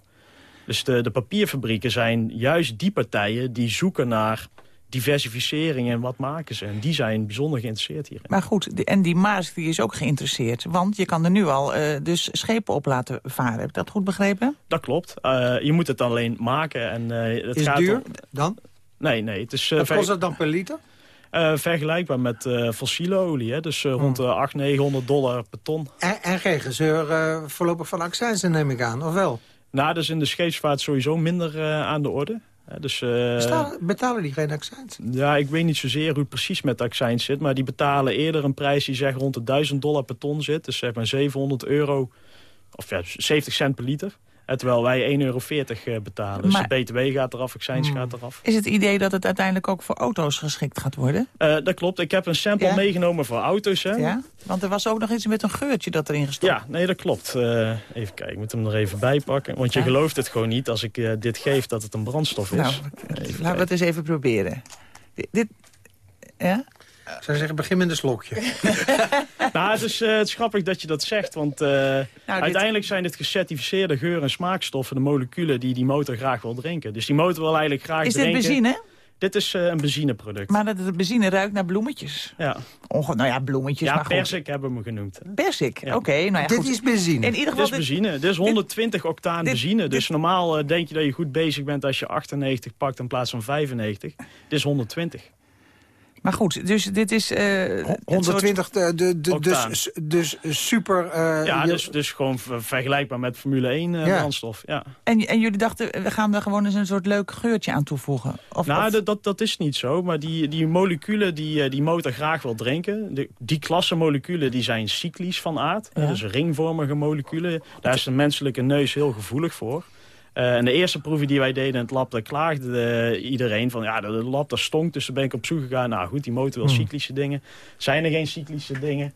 Dus de, de papierfabrieken zijn juist die partijen die zoeken naar diversificering en wat maken ze. En die zijn bijzonder geïnteresseerd hierin. Maar goed, de, en die Maas die is ook geïnteresseerd. Want je kan er nu al uh, dus schepen op laten varen. Heb ik dat goed begrepen? Dat klopt. Uh, je moet het alleen maken. En, uh, het is gaat duur om... dan? Nee, nee. Het is, Wat kost dat dan per liter? Uh, vergelijkbaar met uh, fossiele olie. Hè? Dus uh, rond de 800, 900 dollar per ton. En, en geen gezeur voorlopig van accijnsen neem ik aan, of wel? Nou, dat is in de scheepsvaart sowieso minder aan de orde. Dus, Betalen, betalen die geen accijns? Ja, ik weet niet zozeer hoe het precies met accijns zit. Maar die betalen eerder een prijs die zeg rond de 1000 dollar per ton zit. Dus zeg maar 700 euro, of ja, 70 cent per liter. Terwijl wij 1,40 euro betalen. Dus de BTW gaat eraf, accijns Hmm. gaat eraf. Is het idee dat het uiteindelijk ook voor auto's geschikt gaat worden? Eh, dat klopt. Ik heb een sample Ja? meegenomen voor auto's. Hè? Ja? Want er was ook nog iets met een geurtje dat erin gestopt. Ja, nee, dat klopt. Eh, even kijken, ik moet hem er even bij pakken. Want je Ja. gelooft het gewoon niet als ik eh, dit geef dat het een brandstof is. Nou, laten we het eens even proberen. Dit, dit- ja? Ik zou zeggen, begin met een slokje. Nou, het is, eh, het is grappig dat je dat zegt, want eh, Nou, dit- uiteindelijk zijn dit gecertificeerde geur- en smaakstoffen, de moleculen die die motor graag wil drinken. Dus die motor wil eigenlijk graag Is dit drinken. benzine? Dit is eh, een benzineproduct. Maar dat de benzine ruikt naar bloemetjes. ja, Onge nou ja, bloemetjes, ja maar goed. persik hebben we hem genoemd. Hè? Persik, Ja. oké. nou ja, Dit goed. is benzine. In ieder Dit geval... is dit- benzine. Dit is 120 octaan dit- benzine. Dus dit- normaal denk je dat je goed bezig bent als je 98 pakt in plaats van 95. Dit is 120. Maar goed, dus dit is... eh, een soort- 120, de, de, de, Octaan. dus, dus super... eh, Ja, dus, dus gewoon ver- vergelijkbaar met Formule 1 eh, Ja. brandstof. Ja. En, en jullie dachten, we gaan er gewoon eens een soort leuk geurtje aan toevoegen? Of, Nou, of- dat, dat, dat is niet zo. Maar die, die moleculen die eh, die motor graag wil drinken... De, die klasse moleculen die zijn cyclisch van aard. Ja. Dus ringvormige moleculen. Daar is de menselijke neus heel gevoelig voor. Eh, en de eerste proeven die wij deden in het lab, daar klaagde iedereen van... ja, de, de lab dat stonk, dus daar ben ik op zoek gegaan. Nou goed, die motor wil Hmm. cyclische dingen. Zijn er geen cyclische dingen?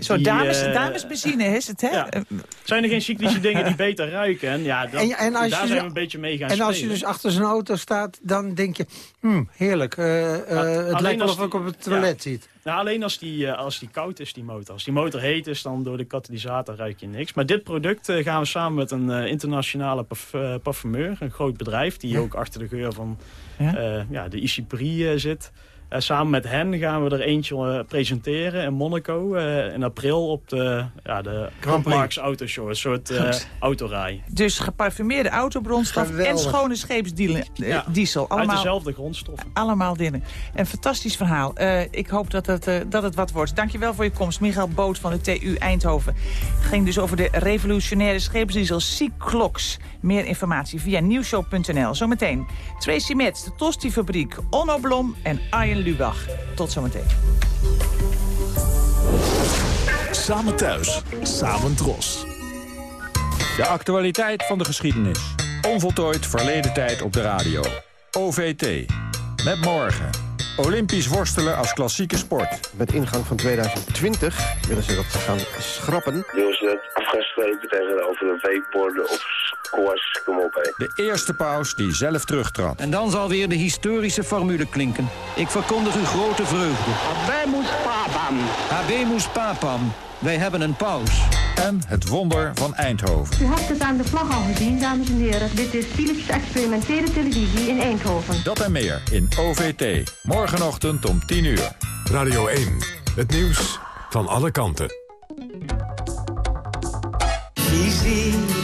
Zo, die, dames, eh, damesbenzine is het, hè? ja. Eh, Zijn er geen cyclische dingen die beter ruiken? En, ja, dat, En- en als daar je zijn zo- we een beetje mee gaan En als je dus achter zijn auto staat, dan denk je... Hmm, heerlijk, eh, eh, het lijkt wel als of ik op het toilet zit. Nou, alleen als die, als die koud is, die motor. Als die motor heet is, dan door de katalysator ruik je niks. Maar dit product gaan we samen met een eh, internationale parf- parfumeur. Een groot bedrijf die ook achter de geur van Ja. de Isipri eh, zit. Eh, samen met hen gaan we er eentje eh, presenteren in Monaco eh, in april op de, ja, de Grand Prix. Autoshow. Een soort eh, autorij. Dus geparfumeerde autobronstof en schone scheepsdiesel. Ja, diesel. Uit Allemaal, dezelfde grondstoffen. allemaal dingen. Een fantastisch verhaal. Eh, ik hoop dat het, eh, dat het wat wordt. Dankjewel voor je komst. Michael Boot van de TU Eindhoven. Het ging dus over de revolutionaire scheepsdiesel Cyclox. Meer informatie via nieuwshow.nl. Zometeen Tracy Metz, de Tosti-fabriek, Onno Blom en Arjen Lubach. Tot zometeen. Samen thuis, samen dros. De actualiteit van de geschiedenis. Onvoltooid verleden tijd op de radio. OVT. Met morgen. Olympisch worstelen als klassieke sport. Met ingang van 2020 willen ze dat gaan schrappen. Ze dat afgesproken tegenover de weekborden of kom op. De eerste paus die zelf terugtrad. En dan zal weer de historische formule klinken. Ik verkondig u grote vreugde. Habemus papam. Habemus papam. Wij hebben een paus. En het wonder van Eindhoven. U hebt het aan de vlag al gezien, dames en heren. Dit is Philips experimentele televisie in Eindhoven. Dat en meer in OVT. Morgenochtend om 10 uur. Radio 1. Het nieuws van alle kanten.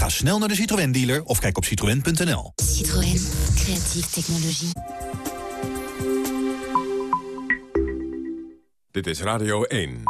Ga snel naar de Citroën dealer of kijk op citroën.nl. Citroën, creatieve technologie. Dit is Radio 1.